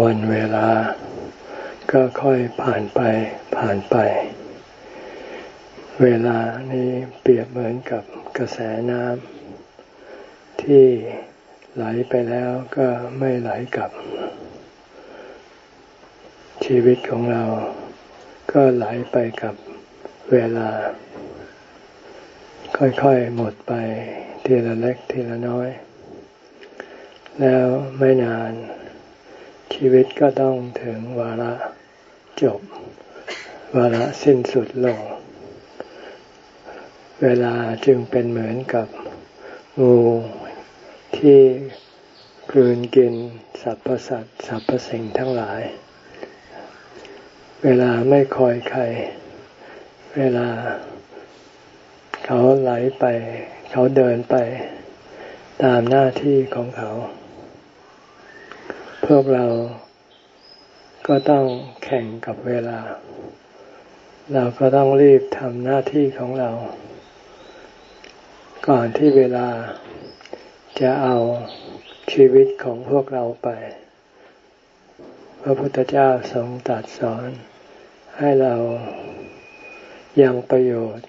วันเวลา ก็ค่อยผ่านไปผ่านไป เวลานี้เปรียบเหมือนกับกระแสน้ำที่ไหลไปแล้วก็ไม่ไหลกลับ ชีวิตของเรา ก็ไหลไปกับเวลา ค่อยๆหมดไปทีละเล็กทีละน้อย แล้วไม่นาน ชีวิตก็ต้องถึงวาระจบ วาระสิ้นสุดลง เวลาจึงเป็นเหมือนกับงูที่กลืนกินสรรพสัตว์สรรพสิ่งทั้งหลาย เวลาไม่คอยใคร เวลา เขาไหลไป เขาเดินไป ตามหน้าที่ของเขา พวกเราก็ต้องแข่งกับเวลา เราก็ต้องรีบทำหน้าที่ของเรา ก่อนที่เวลาจะเอาชีวิตของพวกเราไป พระพุทธเจ้าทรงตรัสสอนให้เรายังประโยชน์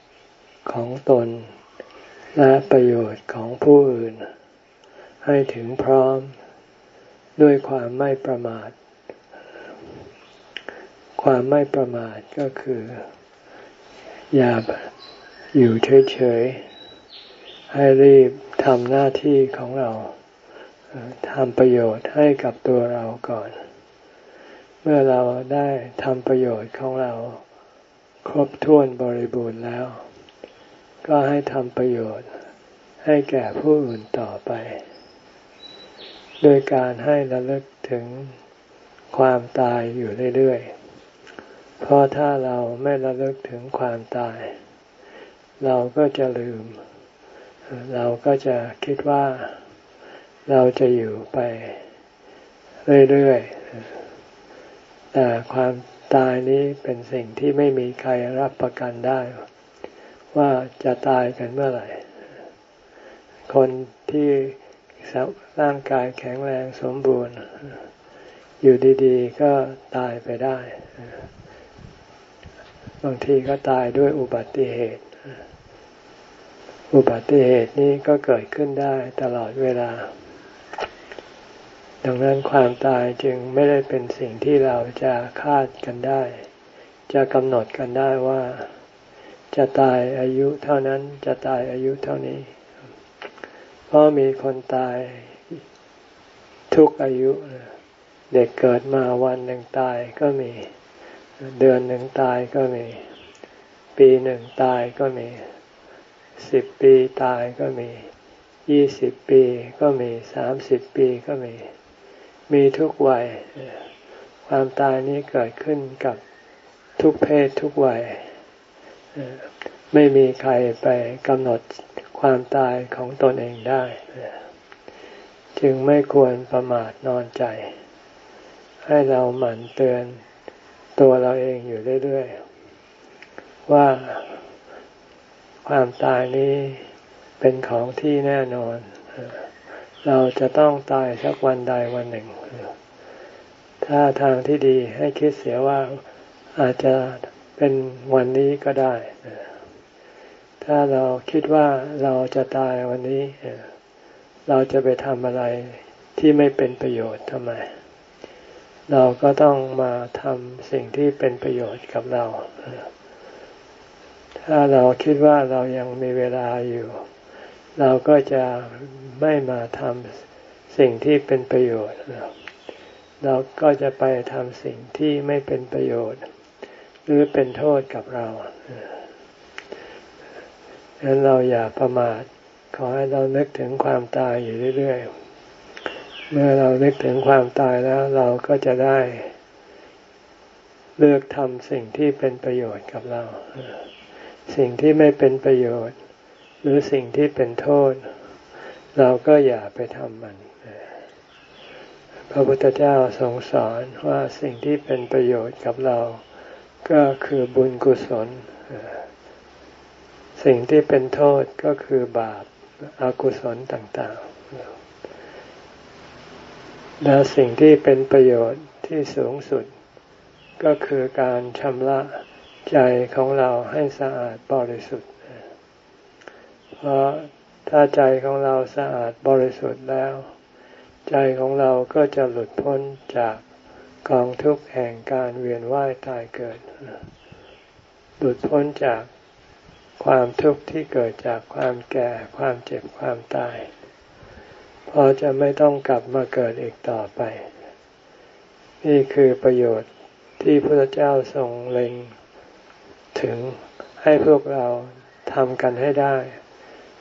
ของตน และประโยชน์ของผู้อื่น ให้ถึงพร้อม ด้วยความไม่ประมาท ความไม่ประมาทก็คือ อย่าอยู่เฉยๆ ให้รีบทำหน้าที่ของเราทำประโยชน์ให้กับตัวเราก่อน เมื่อเราได้ทำประโยชน์ของเราครบถ้วนบริบูรณ์แล้ว ก็ให้ทำประโยชน์ให้แก่ผู้อื่นต่อไป โดยการให้ระลึกถึงความตายอยู่เรื่อยๆ เพราะถ้าเราไม่ระลึกถึงความตาย เราก็จะลืม เราก็จะคิดว่าเราจะอยู่ไปเรื่อยๆ แต่ความตายนี้เป็นสิ่งที่ไม่มีใครรับประกันได้ ว่าจะตายกันเมื่อไหร่ คนที่ ร่างกายแข็งแรงสมบูรณ์ อยู่ดีๆ ก็ตายไปได้ บางทีก็ตายด้วยอุบัติเหตุ อุบัติเหตุนี้ก็เกิดขึ้นได้ตลอดเวลา ดังนั้นความตายจึงไม่ได้เป็นสิ่งที่เราจะคาดกันได้ จะกำหนดกันได้ว่า จะตายอายุเท่านั้นจะตายอายุเท่านี้ ราะมีคนตายทุกอายุ เด็กเกิดมาวันหนึ่งตายก็มี เดือนหนึ่งตายก็มี ปีหนึ่งตายก็มีสิบปีตายก็มียี่สิบปีก็มีสามสิบปีก็มี มีทุกวัย ความตายนี้เกิดขึ้นกับทุกเพศทุกวัย ไม่มีใครไปกำหนด ความตายของตนเองได้ จึงไม่ควรประมาทนอนใจ ให้เราหมั่นเตือนตัวเราเองอยู่เรื่อยๆ ว่าความตายนี้เป็นของที่แน่นอน เราจะต้องตายสักวันใดวันหนึ่ง ถ้าทางที่ดีให้คิดเสียว่าอาจจะเป็นวันนี้ก็ได้ ถ้าเราคิดว่าเราจะตายวันนี้ เราจะไปทำอะไรที่ไม่เป็นประโยชน์ทำไม เราก็ต้องมาทำสิ่งที่เป็นประโยชน์กับเรา ถ้าเราคิดว่าเรายังมีเวลาอยู่ เราก็จะไม่มาทำสิ่งที่เป็นประโยชน์ เราก็จะไปทำสิ่งที่ไม่เป็นประโยชน์ หรือเป็นโทษกับเรา ฉะนั้นเราอย่าประมาท ขอให้เรานึกถึงความตายอยู่เรื่อยๆ เมื่อเรานึกถึงความตายแล้ว เราก็จะได้ เลือกทำสิ่งที่เป็นประโยชน์กับเรา สิ่งที่ไม่เป็นประโยชน์ หรือสิ่งที่เป็นโทษ เราก็อย่าไปทำมันพระพุทธเจ้าทรงสอนว่าสิ่งที่เป็นประโยชน์กับเรา ก็คือบุญกุศล สิ่งที่เป็นโทษก็คือบาปอากุศลต่างๆ และสิ่งที่เป็นประโยชน์ที่สูงสุด ก็คือการชำระใจของเราให้สะอาดบริสุทธิ์ เพราะถ้าใจของเราสะอาดบริสุทธิ์แล้ว ใจของเราก็จะหลุดพ้นจากกองทุกข์แห่งการเวียนว่ายตายเกิด หลุดพ้นจาก ความทุกข์ที่เกิดจากความแก่ความเจ็บความตายพอจะไม่ต้องกลับมาเกิดอีกต่อไป นี่คือประโยชน์ที่พระเจ้าทรงเล็ง ถึงให้พวกเราทำกันให้ได้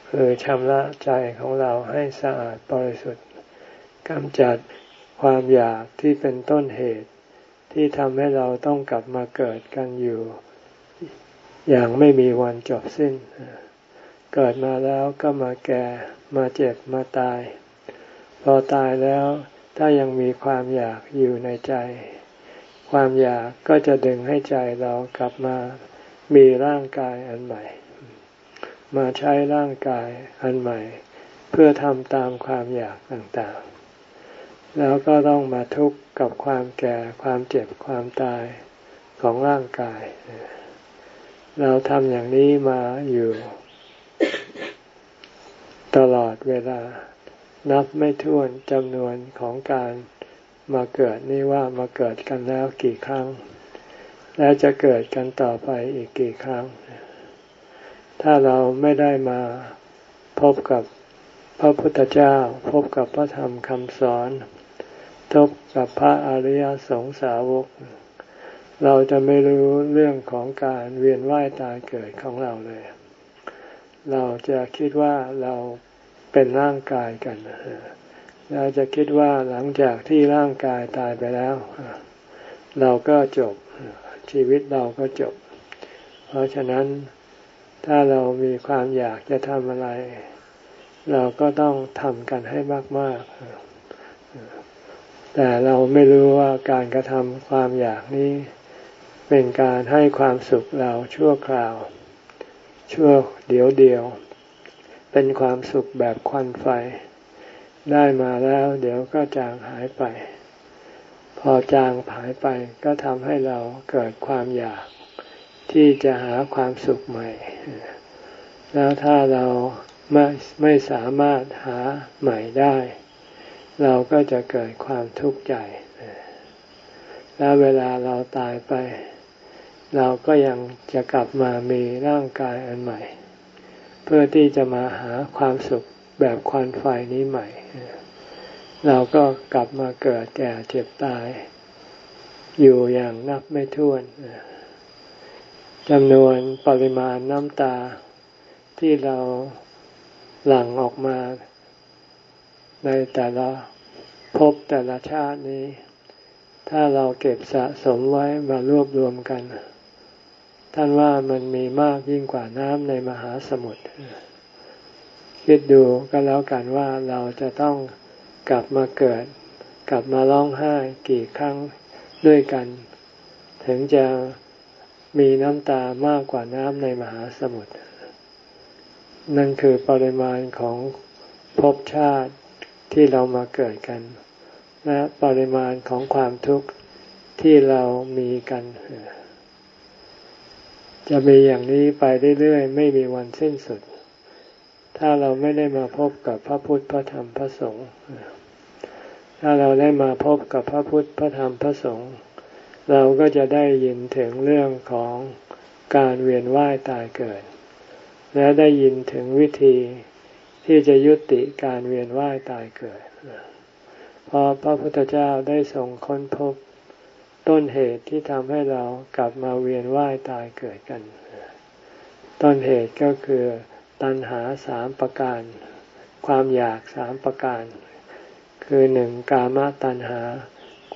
คือชำระใจของเราให้สะอาดบริสุทธิ์กำจัดความอยากที่เป็นต้นเหตุที่ทำให้เราต้องกลับมาเกิดกันอยู่ อย่างไม่มีวันจบสิ้น เกิดมาแล้วก็มาแก่มาเจ็บมาตาย พอตายแล้วถ้ายังมีความอยากอยู่ในใจ ความอยากก็จะดึงให้ใจเรากลับมามีร่างกายอันใหม่ มาใช้ร่างกายอันใหม่ เพื่อทำตามความอยากต่างๆ แล้วก็ต้องมาทุกข์กับความแก่ความเจ็บความตายของร่างกายเเราทำอย่างนี้มาอยู่ ตลอดเวลา นับไม่ถ้วนจำนวนของการมาเกิดนี่ว่ามาเกิดกันแล้วกี่ครั้ง และจะเกิดกันต่อไปอีกกี่ครั้ง ถ้าเราไม่ได้มาพบกับพระพุทธเจ้า พบกับพระธรรมคำสอนพบกับพระอริยสงสาวก เราจะไม่รู้เรื่องของการเวียนว่ายตายเกิดของเราเลย เราจะคิดว่าเราเป็นร่างกายกัน เราจะคิดว่าหลังจากที่ร่างกายตายไปแล้ว เราก็จบชีวิตเราก็จบ เพราะฉะนั้นถ้าเรามีความอยากจะทำอะไร เราก็ต้องทำกันให้มากๆแต่เราไม่รู้ว่าการกระทำความอยากนี้ เป็นการให้ความสุขเราชั่วคราว ชั่วเดียวเดียว เป็นความสุขแบบควันไฟ ได้มาแล้วเดี๋ยวก็จางหายไป พอจางหายไปก็ทำให้เราเกิดความอยากที่จะหาความสุขใหม่ แล้วถ้าเราไม่ไม่สามารถหาใหม่ได้ เราก็จะเกิดความทุกข์ใจ แล้วเวลาเราตายไป เราก็ยังจะกลับมามีร่างกายอันใหม่ เพื่อที่จะมาหาความสุขแบบควันไฟนี้ใหม่ เราก็กลับมาเกิดแก่เจ็บตาย อยู่อย่างนับไม่ถ้วนจำนวนปริมาณน้ำตาที่เราหลั่งออกมา ในแต่ละพบแต่ละชาตินี้ ถ้าเราเก็บสะสมไว้มารวบรวมกัน ท่านว่ามันมีมากยิ่งกว่าน้ำในมหาสมุทรคิดดูก็แล้วกันว่าเราจะต้องกลับมาเกิด กลับมาร้องไห้กี่ครั้งด้วยกัน ถึงจะมีน้ำตามากกว่าน้ำในมหาสมุทรนั่นคือปริมาณของภพชาติที่เรามาเกิดกัน และปริมาณของความทุกข์ที่เรามีกัน จะมีอย่างนี้ไปเรื่อยๆ ไม่มีวันสิ้นสุด ถ้าเราไม่ได้มาพบกับพระพุทธพระธรรมพระสงฆ์ถ้าเราได้มาพบกับพระพุทธพระธรรมพระสงฆ์เราก็จะได้ยินถึงเรื่องของการเวียนว่ายตายเกิด และได้ยินถึงวิธีที่จะยุติการเวียนว่ายตายเกิด เพราะพระพุทธเจ้าได้ทรงค้นพบ ต้นเหตุที่ทำให้เรากลับมาเวียนว่ายตายเกิดกัน ต้นเหตุก็คือตัณหาสามประการ ความอยากสามประการ คือหนึ่งกามตัณหา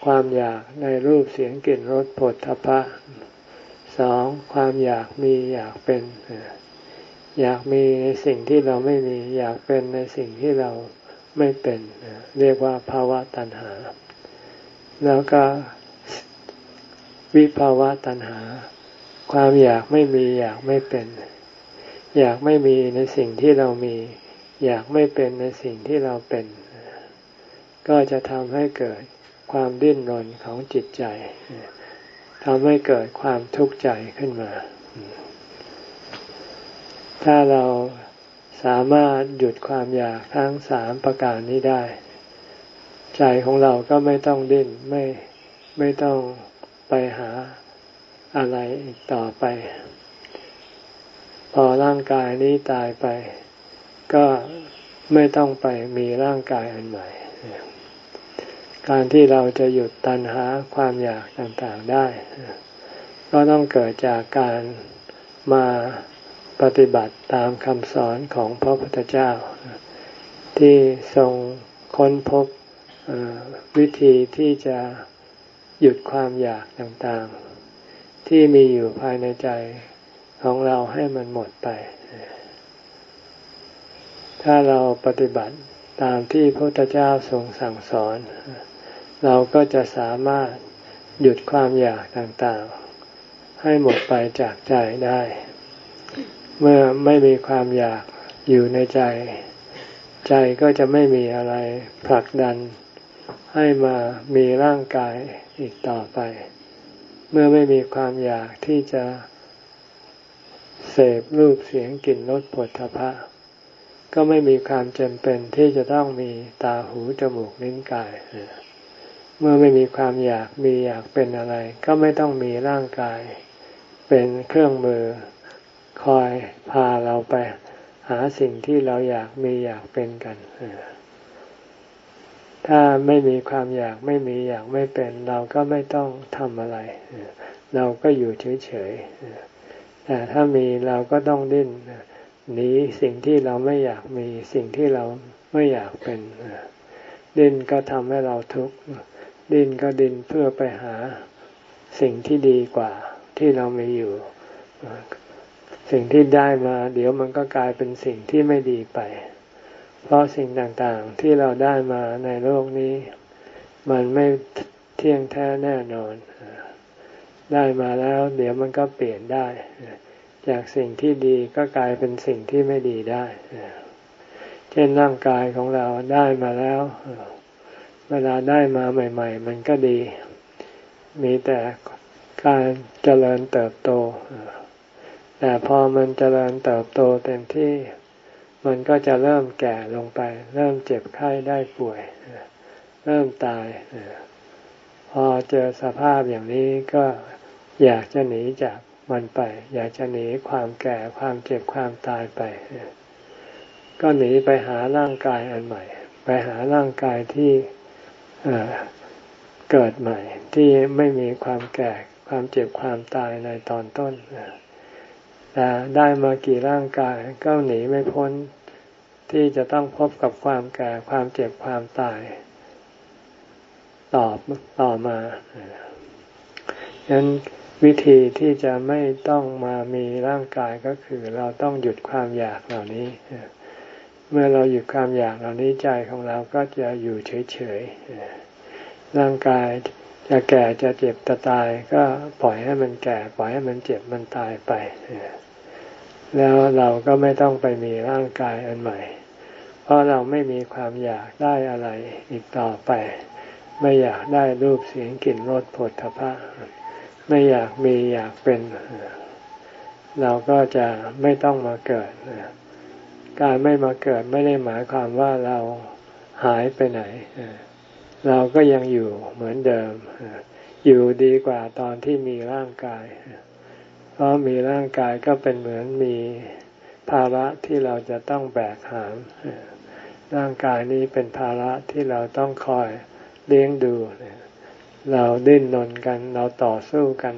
ความอยากในรูปเสียงกลิ่นรสผลทพะสองความอยากมีอยากเป็น อยากมีในสิ่งที่เราไม่มี อยากเป็นในสิ่งที่เราไม่เป็น เรียกว่าภาวะตัณหา แล้วก็ วิภาวะตัณหา ความอยากไม่มีอยากไม่เป็น อยากไม่มีในสิ่งที่เรามี อยากไม่เป็นในสิ่งที่เราเป็น ก็จะทำให้เกิดความดิ้นรนของจิตใจทำให้เกิดความทุกข์ใจขึ้นมา ถ้าเราสามารถหยุดความอยากทั้งสามประการนี้ได้ ใจของเราก็ไม่ต้องดิ้นไม่ไม่ต้อง ไปหาอะไรอีกต่อไป พอร่างกายนี้ตายไป ก็ไม่ต้องไปมีร่างกายอันใหม่ การที่เราจะหยุดตัณหาความอยากต่างๆได้ ก็ต้องเกิดจากการมาปฏิบัติตามคำสอนของพระพุทธเจ้า ที่ทรงค้นพบวิธีที่จะ หยุดความอยากต่างๆ ที่มีอยู่ภายในใจของเราให้มันหมดไป ถ้าเราปฏิบัติตามที่พระพุทธเจ้าทรงสั่งสอน เราก็จะสามารถหยุดความอยากต่างๆ ให้หมดไปจากใจได้ เมื่อไม่มีความอยากอยู่ในใจ ใจก็จะไม่มีอะไรผลักดัน ให้มามีร่างกายอีกต่อไป เมื่อไม่มีความอยากที่จะเสพรูปเสียงกลิ่นรสผลทพะ ก็ไม่มีความจำเป็นที่จะต้องมีตาหูจมูกลิ้นกาย เมื่อไม่มีความอยากมีอยากเป็นอะไร ก็ไม่ต้องมีร่างกาย เป็นเครื่องมือคอยพาเราไปหาสิ่งที่เราอยากมีอยากเป็นกัน ถ้าไม่มีความอยากไม่มีอยากไม่เป็น เราก็ไม่ต้องทำอะไร เราก็อยู่เฉยๆแต่ถ้ามีเราก็ต้องดิ้นหนีสิ่งที่เราไม่อยากมีสิ่งที่เราไม่อยากเป็นดิ้นก็ทำให้เราทุกข์ดิ้นก็ดิ้นเพื่อไปหาสิ่งที่ดีกว่าที่เรามีอยู่ สิ่งที่ได้มา เดี๋ยวมันก็กลายเป็นสิ่งที่ไม่ดีไป เพราะสิ่งต่างๆที่เราได้มาในโลกนี้ มันไม่เที่ยงแท้แน่นอน ได้มาแล้ว เดี๋ยวมันก็เปลี่ยนได้ จากสิ่งที่ดีก็กลายเป็นสิ่งที่ไม่ดีได้ เช่นร่างกายของเราได้มาแล้ว เวลาได้มาใหม่ ๆ มันก็ดี มีแต่การเจริญเติบโต แต่พอมันเจริญเติบโตเต็มที่ มันก็จะเริ่มแก่ลงไป เริ่มเจ็บไข้ได้ป่วย เริ่มตาย พอเจอสภาพอย่างนี้ก็อยากจะหนีจากมันไป อยากจะหนีความแก่ความเจ็บความตายไป ก็หนีไปหาร่างกายอันใหม่ ไปหาร่างกายที่เกิดใหม่ ที่ไม่มีความแก่ความเจ็บความตายในตอนต้นแต่ได้มากี่ร่างกายก็หนีไม่พ้น ที่จะต้องพบกับความแก่ความเจ็บความตายตอบต่อมาฉะนั้นวิธีที่จะไม่ต้องมามีร่างกายก็คือ เราต้องหยุดความอยากเหล่านี้ เมื่อเราหยุดความอยากเหล่านี้ใจของเราก็จะอยู่เฉยๆ ร่างกายจะแก่จะเจ็บจะตาย ก็ปล่อยให้มันแก่ ปล่อยให้มันเจ็บมันตายไป แล้วเราก็ไม่ต้องไปมีร่างกายอันใหม่ เพราะเราไม่มีความอยากได้อะไรอีกต่อไป ไม่อยากได้รูปเสียงกลิ่นรสผลทพะไม่อยากมีอยากเป็น เราก็จะไม่ต้องมาเกิด การไม่มาเกิดไม่ได้หมายความว่าเราหายไปไหน เราก็ยังอยู่เหมือนเดิม อยู่ดีกว่าตอนที่มีร่างกาย เพราะมีร่างกายก็เป็นเหมือนมีภาระที่เราจะต้องแบกหาม ร่างกายนี้เป็นภาระที่เราต้องคอยเลี้ยงดู เราดิ้นนนกันเราต่อสู้กัน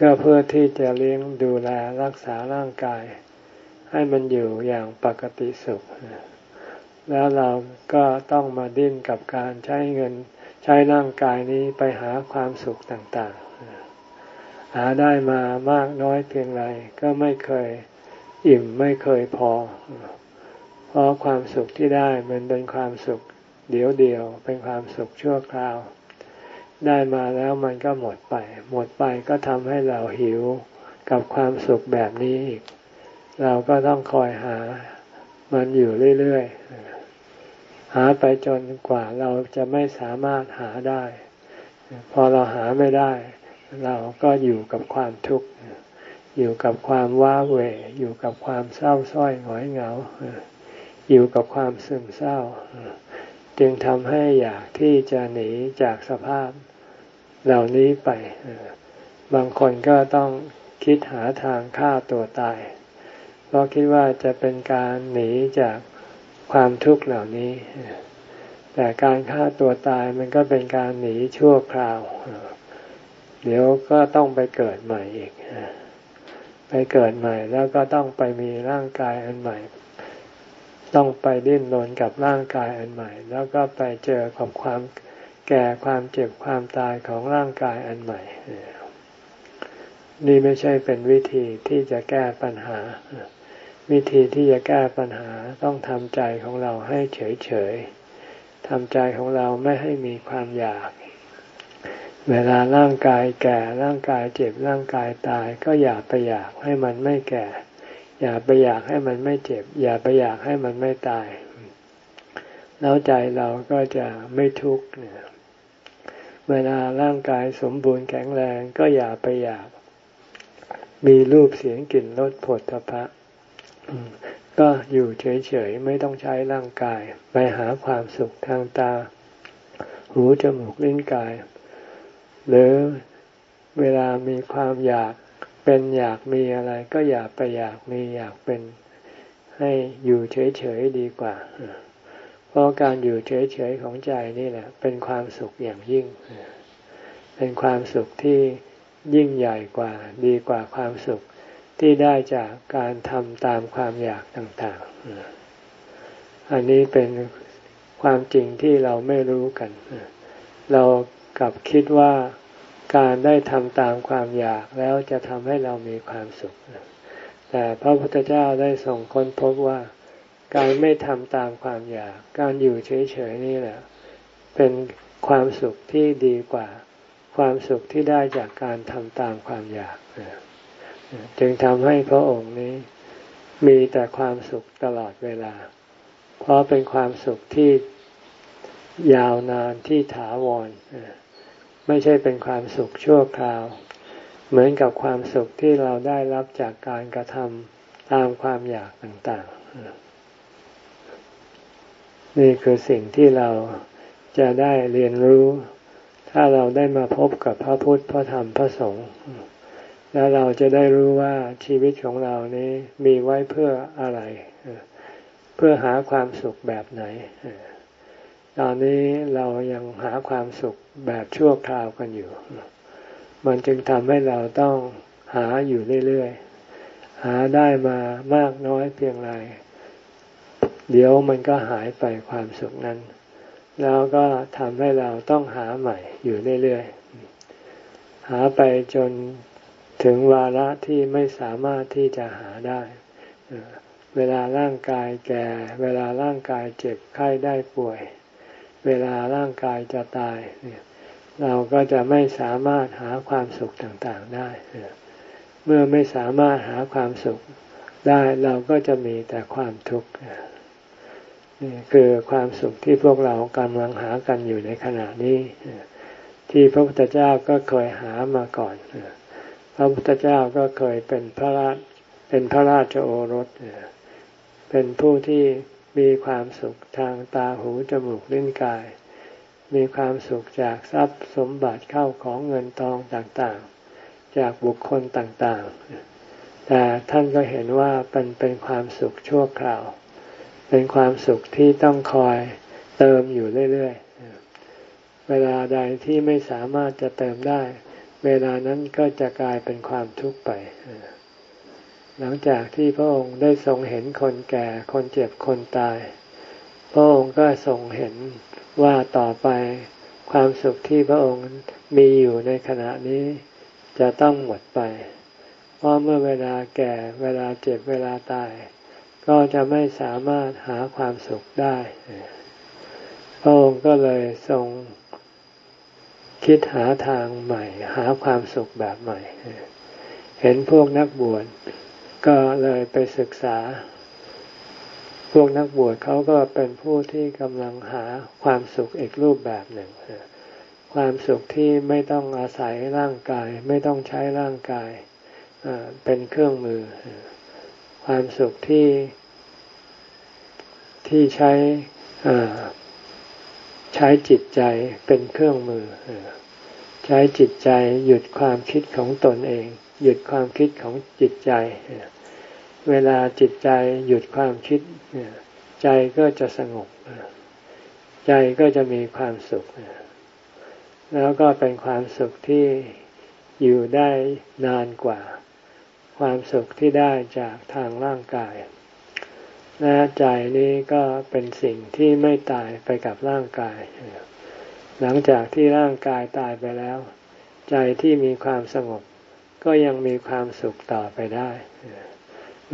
ก็เพื่อที่จะเลี้ยงดูแลรักษาร่างกาย ให้มันอยู่อย่างปกติสุข แล้วเราก็ต้องมาดิ้นกับการใช้เงิน ใช้ร่างกายนี้ไปหาความสุขต่าง หาได้มามากน้อยเพียงไรก็ไม่เคยอิ่มไม่เคยพอ เพราะความสุขที่ได้มันเป็นความสุขเดียวเดียวเป็นความสุขชั่วคราว ได้มาแล้วมันก็หมดไป หมดไปก็ทำให้เราหิวกับความสุขแบบนี้อีก เราก็ต้องคอยหามันอยู่เรื่อยๆ หาไปจนกว่าเราจะไม่สามารถหาได้ พอเราหาไม่ได้ เราก็อยู่กับความทุกข์ อยู่กับความว้าเหวอยู่กับความเศร้าส้อยหงอยเหงา อยู่กับความซึมเศร้า จึงทำให้อยากที่จะหนีจากสภาพเหล่านี้ไป บางคนก็ต้องคิดหาทางฆ่าตัวตาย เพราะคิดว่าจะเป็นการหนีจากความทุกข์เหล่านี้ แต่การฆ่าตัวตายมันก็เป็นการหนีชั่วคราวเเดี๋ยวก็ต้องไปเกิดใหม่อีก ไปเกิดใหม่แล้วก็ต้องไปมีร่างกายอันใหม่ ต้องไปดิ้นรนกับร่างกายอันใหม่ แล้วก็ไปเจอกับความแก่ความเจ็บความตายของร่างกายอันใหม่ นี่ไม่ใช่เป็นวิธีที่จะแก้ปัญหา วิธีที่จะแก้ปัญหาต้องทำใจของเราให้เฉยๆทำใจของเราไม่ให้มีความอยาก เวลาร่างกายแก่ร่างกายเจ็บร่างกายตาย ก็อย่าไปอยากให้มันไม่แก่ อย่าไปอยากให้มันไม่เจ็บ อย่าไปอยากให้มันไม่ตาย แล้วใจเราก็จะไม่ทุกข์เวลาร่างกายสมบูรณ์แข็งแรงก็อย่าไปอยาก มีรูปเสียงกลิ่นรสผลทพะก็อยู่เฉยๆไม่ต้องใช้ร่างกาย ไปหาความสุขทางตา หูจมูกลิ้นกาย หรือเวลามีความอยากเป็นอยากมีอะไร ก็อย่าไปอยากมีอยากเป็นให้อยู่เฉยๆดีกว่า เพราะการอยู่เฉยๆของใจนี่แหละ เป็นความสุขอย่างยิ่ง เป็นความสุขที่ยิ่งใหญ่กว่าดีกว่าความสุขที่ได้จากการทำตามความอยากต่างๆ อันนี้เป็นความจริงที่เราไม่รู้กัน เรากลับคิดว่า การได้ทำตามความอยากแล้วจะทำให้เรามีความสุข แต่พระพุทธเจ้าได้ส่งค้นพบว่า การไม่ทำตามความอยาก การอยู่เฉยๆนี่แหละ เป็นความสุขที่ดีกว่า ความสุขที่ได้จากการทำตามความอยากจึงทำให้พระองค์นี้มีแต่ความสุขตลอดเวลา เพราะเป็นความสุขที่ยาวนานที่ถาวร ไม่ใช่เป็นความสุขชั่วคราว เหมือนกับความสุขที่เราได้รับจากการกระทำตามความอยากต่างๆ นี่คือสิ่งที่เราจะได้เรียนรู้ ถ้าเราได้มาพบกับพระพุทธพระธรรมพระสงฆ์แล้วเราจะได้รู้ว่าชีวิตของเรานี้มีไว้เพื่ออะไร เพื่อหาความสุขแบบไหน ตอนนี้เรายังหาความสุขแบบชั่วคราวกันอยู่ มันจึงทำให้เราต้องหาอยู่เรื่อยๆ หาได้มามากน้อยเพียงไร เดี๋ยวมันก็หายไปความสุขนั้น แล้วก็ทำให้เราต้องหาใหม่อยู่เรื่อยๆ หาไปจนถึงวาระที่ไม่สามารถที่จะหาได้ เวลาร่างกายแก่ เวลาร่างกายเจ็บไข้ได้ป่วย เวลาร่างกายจะตายเราก็จะไม่สามารถหาความสุขต่างๆได้ เมื่อไม่สามารถหาความสุขได้เราก็จะมีแต่ความทุกข์นี่คือความสุขที่พวกเรากำลังหากันอยู่ในขณะนี้ ที่พระพุทธเจ้าก็เคยหามาก่อน พระพุทธเจ้าก็เคยเป็นพระราชเป็นพระราชโอรสเป็นผู้ที่ มีความสุขทางตาหูจมูกลิ้นกาย มีความสุขจากทรัพย์สมบัติเข้าของเงินทองต่างๆ จากบุคคลต่างๆ แต่ท่านก็เห็นว่าเป็นเป็นความสุขชั่วคราว เป็นความสุขที่ต้องคอยเติมอยู่เรื่อยๆ เวลาใดที่ไม่สามารถจะเติมได้ เวลานั้นก็จะกลายเป็นความทุกข์ไป หลังจากที่พระองค์ได้ทรงเห็นคนแก่คนเจ็บคนตาย พระองค์ก็ทรงเห็นว่าต่อไปความสุขที่พระองค์มีอยู่ในขณะนี้จะต้องหมดไป เพราะเมื่อเวลาแก่เวลาเจ็บเวลาตาย ก็จะไม่สามารถหาความสุขได้ พระองค์ก็เลยทรงคิดหาทางใหม่ หาความสุขแบบใหม่ เห็นพวกนักบวช ก็เลยไปศึกษา พวกนักบวชเขาก็เป็นผู้ที่กำลังหาความสุขอีกรูปแบบหนึ่งคความสุขที่ไม่ต้องอาศัยร่างกาย ไม่ต้องใช้ร่างกายเป็นเครื่องมือ ความสุขที่ที่ใช้ใช้จิตใจเป็นเครื่องมือ ใช้จิตใจหยุดความคิดของตนเอง หยุดความคิดของจิตใจ เวลาจิตใจหยุดความคิดใจก็จะสงบใจก็จะมีความสุข แล้วก็เป็นความสุขที่อยู่ได้นานกว่า ความสุขที่ได้จากทางร่างกาย และใจนี้ก็เป็นสิ่งที่ไม่ตายไปกับร่างกาย หลังจากที่ร่างกายตายไปแล้ว ใจที่มีความสงบ ก็ยังมีความสุขต่อไปได้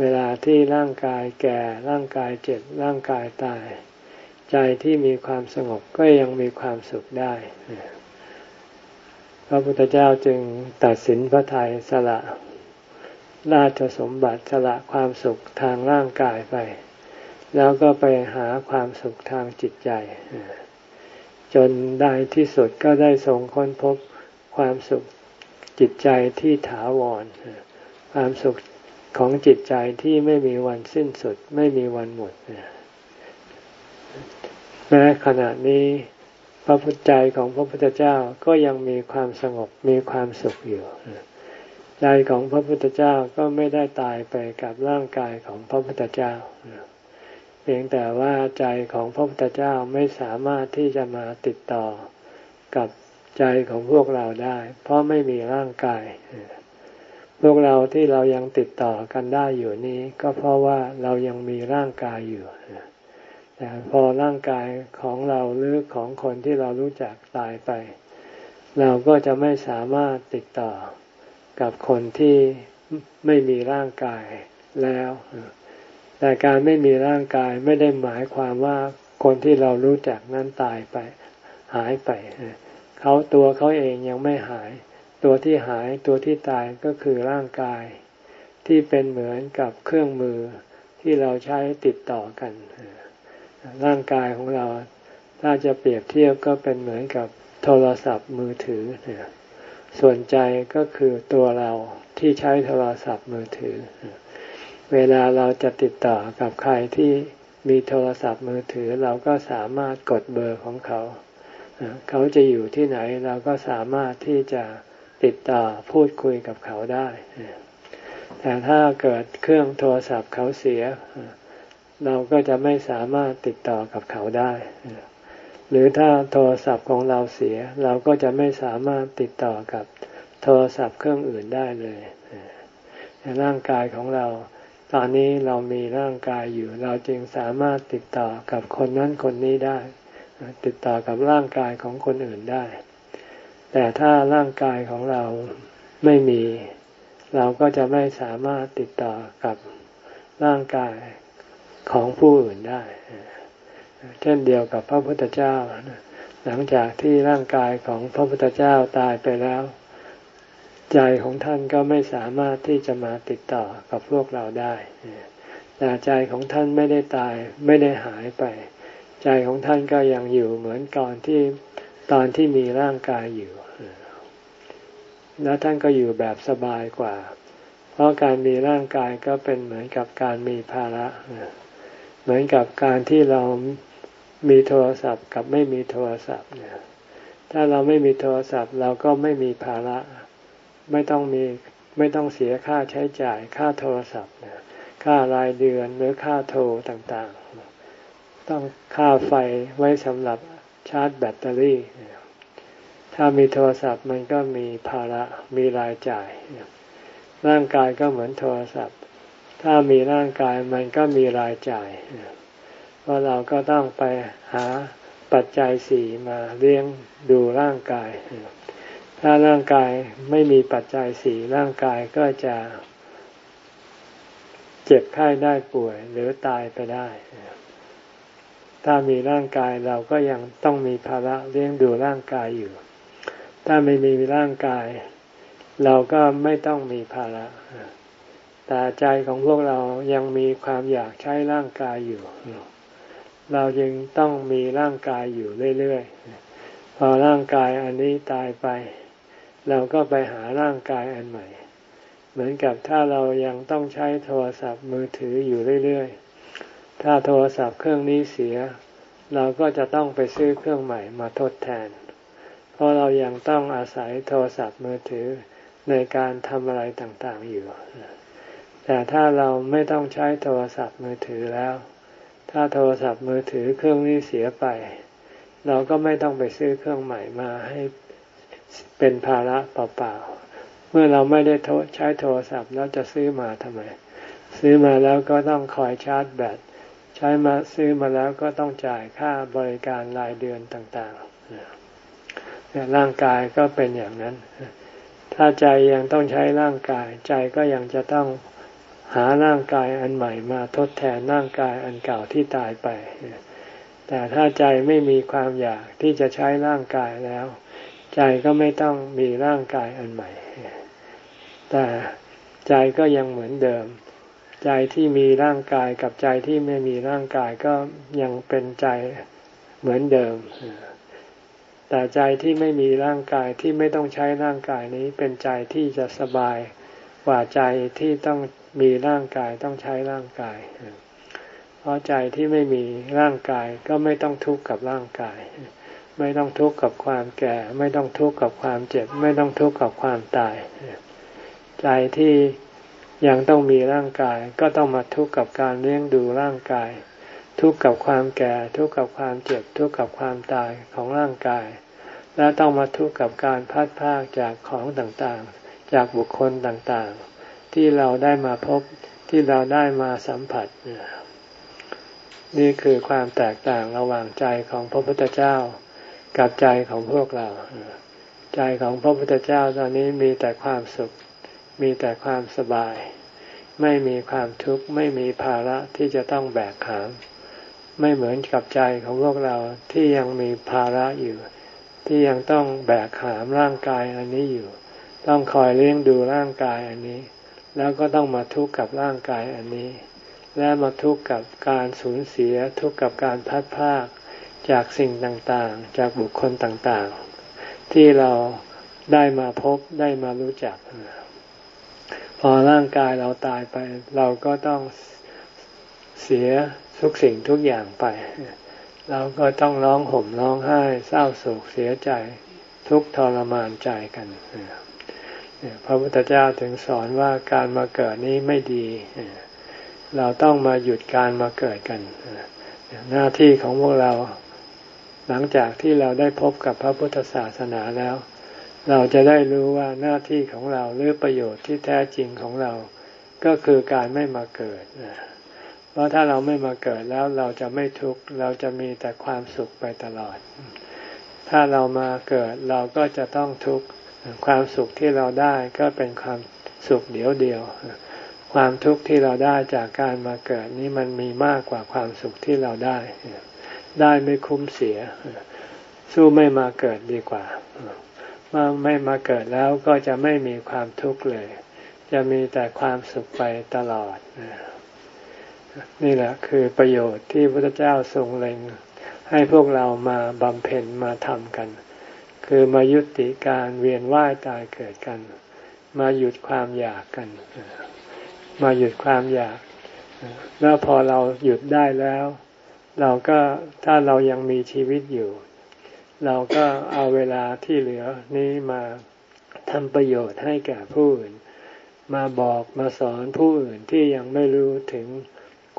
เวลาที่ร่างกายแก่ร่างกายเจ็บร่างกายตาย ใจที่มีความสงบก็ยังมีความสุขได้ พระพุทธเจ้าจึงตัดสินพระทัยสละราชสมบัติสละความสุขทางร่างกายไป แล้วก็ไปหาความสุขทางจิตใจ จนได้ที่สุดก็ได้ทรงค้นพบความสุขจิตใจที่ถาวรความสุข ของจิตใจที่ไม่มีวันสิ้นสุด ไม่มีวันหมดแม้ขณะนี้พระพุทธใจของพระพุทธเจ้าก็ยังมีความสงบมีความสุขอยู่ใจของพระพุทธเจ้าก็ไม่ได้ตายไปกับร่างกายของพระพุทธเจ้าเพียงแต่ว่าใจของพระพุทธเจ้าไม่สามารถที่จะมาติดต่อกับใจของพวกเราได้ เพราะไม่มีร่างกาย พวกเราที่เรายังติดต่อกันได้อยู่นี้ ก็เพราะว่าเรายังมีร่างกายอยู่แต่พอร่างกายของเราหรือของคนที่เรารู้จักตายไป เราก็จะไม่สามารถติดต่อกับคนที่ไม่มีร่างกายแล้ว แต่การไม่มีร่างกายไม่ได้หมายความว่าคนที่เรารู้จักนั้นตายไป หายไป เขาตัวเขาเองยังไม่หาย ตัวที่หายตัวที่ตายก็คือร่างกาย ที่เป็นเหมือนกับเครื่องมือที่เราใช้ติดต่อกัน ร่างกายของเราถ้าจะเปรียบเทียบก็เป็นเหมือนกับโทรศัพท์มือถือ ส่วนใจก็คือตัวเราที่ใช้โทรศัพท์มือถือ เวลาเราจะติดต่อกับใครที่มีโทรศัพท์มือถือเราก็สามารถกดเบอร์ของเขา เขาจะอยู่ที่ไหนเราก็สามารถที่จะ ติดต่อพูดคุยกับเขาได้ แต่ถ้าเกิดเครื่องโทรศัพท์เขาเสีย เราก็จะไม่สามารถติดต่อกับเขาได้ หรือถ้าโทรศัพท์ของเราเสีย เราก็จะไม่สามารถติดต่อกับโทรศัพท์เครื่องอื่นได้เลยร่างกายของเรา ตอนนี้เรามีร่างกายอยู่ เราจึงสามารถติดต่อกับคนนั้นคนนี้ได้ ติดต่อกับร่างกายของคนอื่นได้ แต่ถ้าร่างกายของเราไม่มี เราก็จะไม่สามารถติดต่อกับร่างกายของผู้อื่นได้ เช่นเดียวกับพระพุทธเจ้า หลังจากที่ร่างกายของพระพุทธเจ้าตายไปแล้ว ใจของท่านก็ไม่สามารถที่จะมาติดต่อกับพวกเราได้แต่ใจของท่านไม่ได้ตายไม่ได้หายไป ใจของท่านก็ยังอยู่เหมือนก่อนที่ ตอนที่มีร่างกายอยู่ แล้วท่านก็อยู่แบบสบายกว่า เพราะการมีร่างกายก็เป็นเหมือนกับการมีภาระ เหมือนกับการที่เรามีโทรศัพท์กับไม่มีโทรศัพท์เนี่ยถ้าเราไม่มีโทรศัพท์เราก็ไม่มีภาระ ไม่ต้องมีไม่ต้องเสียค่าใช้จ่ายค่าโทรศัพท์ค่ารายเดือนหรือค่าโทรต่างๆ ต้องค่าไฟไว้สำหรับ ชาร์จแบตเตอรี่ ถ้ามีโทรศัพท์มันก็มีภาระมีรายจ่าย ร่างกายก็เหมือนโทรศัพท์ ถ้ามีร่างกายมันก็มีรายจ่าย เพราะเราก็ต้องไปหาปัจจัยสี่มาเลี้ยงดูร่างกาย ถ้าร่างกายไม่มีปัจจัยสี่ร่างกายก็จะเจ็บไข้ได้ป่วยหรือตายไปได้ ถ้ามีร่างกายเราก็ยังต้องมีภาระเลี้ยงดูร่างกายอยู่ ถ้าไม่มีร่างกาย เราก็ไม่ต้องมีภาระแต่ใจของพวกเรายังมีความอยากใช้ร่างกายอยู่ เรายังต้องมีร่างกายอยู่เรื่อยๆพพอร่างกายอันนี้ตายไป เราก็ไปหาร่างกายอันใหม่ เหมือนกับถ้าเรายังต้องใช้โทรศัพท์มือถืออยู่เรื่อยๆ ถ้าโทรศัพท์เครื่องนี้เสีย เราก็จะต้องไปซื้อเครื่องใหม่มาทดแทน เพราะเรายังต้องอาศัยโทรศัพท์มือถือในการทำอะไรต่างๆอยู่ แต่ถ้าเราไม่ต้องใช้โทรศัพท์มือถือแล้ว ถ้าโทรศัพท์มือถือเครื่องนี้เสียไป เราก็ไม่ต้องไปซื้อเครื่องใหม่มาให้เป็นภาระเปล่าๆ เมื่อเราไม่ได้ใช้โทรศัพท์แล้วจะซื้อมาทำไม ซื้อมาแล้วก็ต้องคอยชาร์จแบต ช้มาซื้อมาแล้วก็ต้องจ่ายค่าบริการรายเดือนต่างๆร่างกายก็เป็นอย่างนั้น ถ้าใจยังต้องใช้ร่างกาย ใจก็ยังจะต้องหาร่างกายอันใหม่มาทดแทนร่างกายอันเก่าที่ตายไป แต่ถ้าใจไม่มีความอยากที่จะใช้ร่างกายแล้ว ใจก็ไม่ต้องมีร่างกายอันใหม่ แต่ใจก็ยังเหมือนเดิม ใจที่มีร่างกายกับใจที่ไม่มีร่างกายก็ยังเป็นใจเหมือนเดิม แต่ใจที่ไม่มีร่างกายที่ไม่ต้องใช้ร่างกายนี้เป็นใจที่จะสบายกว่าใจที่ต้องมีร่างกายต้องใช้ร่างกาย เพราะใจที่ไม่มีร่างกายก็ไม่ต้องทุกข์กับร่างกาย ไม่ต้องทุกข์กับความแก่ ไม่ต้องทุกข์กับความเจ็บ ไม่ต้องทุกข์กับความตาย ใจที่ ยังต้องมีร่างกาย ก็ต้องมาทุกข์กับการเลี้ยงดูร่างกาย ทุกข์กับความแก่ ทุกข์กับความเจ็บ ทุกข์กับความตายของร่างกาย และต้องมาทุกข์กับการพัดพากจากของต่างๆ จากบุคคลต่างๆ ที่เราได้มาพบที่เราได้มาสัมผัส นี่คือความแตกต่างระหว่างใจของพระพุทธเจ้า กับใจของพวกเรา ใจของพระพุทธเจ้าตอนนี้มีแต่ความสุข มีแต่ความสบาย ไม่มีความทุกข์ไม่มีภาระที่จะต้องแบกหาม ไม่เหมือนกับใจของพวกเราที่ยังมีภาระอยู่ ที่ยังต้องแบกหามร่างกายอันนี้อยู่ ต้องคอยเลี้ยงดูร่างกายอันนี้ แล้วก็ต้องมาทุกข์กับร่างกายอันนี้ และมาทุกข์กับการสูญเสียทุกข์กับการพัดพากจากสิ่งต่างๆ จากบุคคลต่างๆ ที่เราได้มาพบได้มารู้จัก พอร่างกายเราตายไป เราก็ต้องเสียทุกสิ่งทุกอย่างไป เราก็ต้องร้องห่มร้องไห้เศร้าโศกเสียใจทุกทรมานใจกันพระพุทธเจ้าถึงสอนว่าการมาเกิดนี้ไม่ดี เราต้องมาหยุดการมาเกิดกัน หน้าที่ของพวกเราหลังจากที่เราได้พบกับพระพุทธศาสนาแล้ว เราจะได้รู้ว่าหน้าที่ของเราหรือประโยชน์ที่แท้จริงของเรา ก็คือการไม่มาเกิด เพราะถ้าเราไม่มาเกิดแล้วเราจะไม่ทุกข์เราจะมีแต่ความสุขไปตลอด ถ้าเรามาเกิดเราก็จะต้องทุกข์ความสุขที่เราได้ก็เป็นความสุขเดียวเดียว ความทุกข์ที่เราได้จากการมาเกิดนี้มันมีมากกว่าความสุขที่เราได้ ได้ไม่คุ้มเสีย สู้ไม่มาเกิดดีกว่า เมื่อไม่มาเกิดแล้วก็จะไม่มีความทุกข์เลย จะมีแต่ความสุขไปตลอด นี่แหละคือประโยชน์ที่พระเจ้าทรงเล็ง ให้พวกเรามาบำเพ็ญมาทำกัน คือมายุติการเวียนว่ายตายเกิดกัน มาหยุดความอยากกัน มาหยุดความอยาก แล้วพอเราหยุดได้แล้ว เราก็ถ้าเรายังมีชีวิตอยู่ เราก็เอาเวลาที่เหลือนี้มาทำประโยชน์ให้แก่ผู้อื่น มาบอกมาสอนผู้อื่นที่ยังไม่รู้ถึง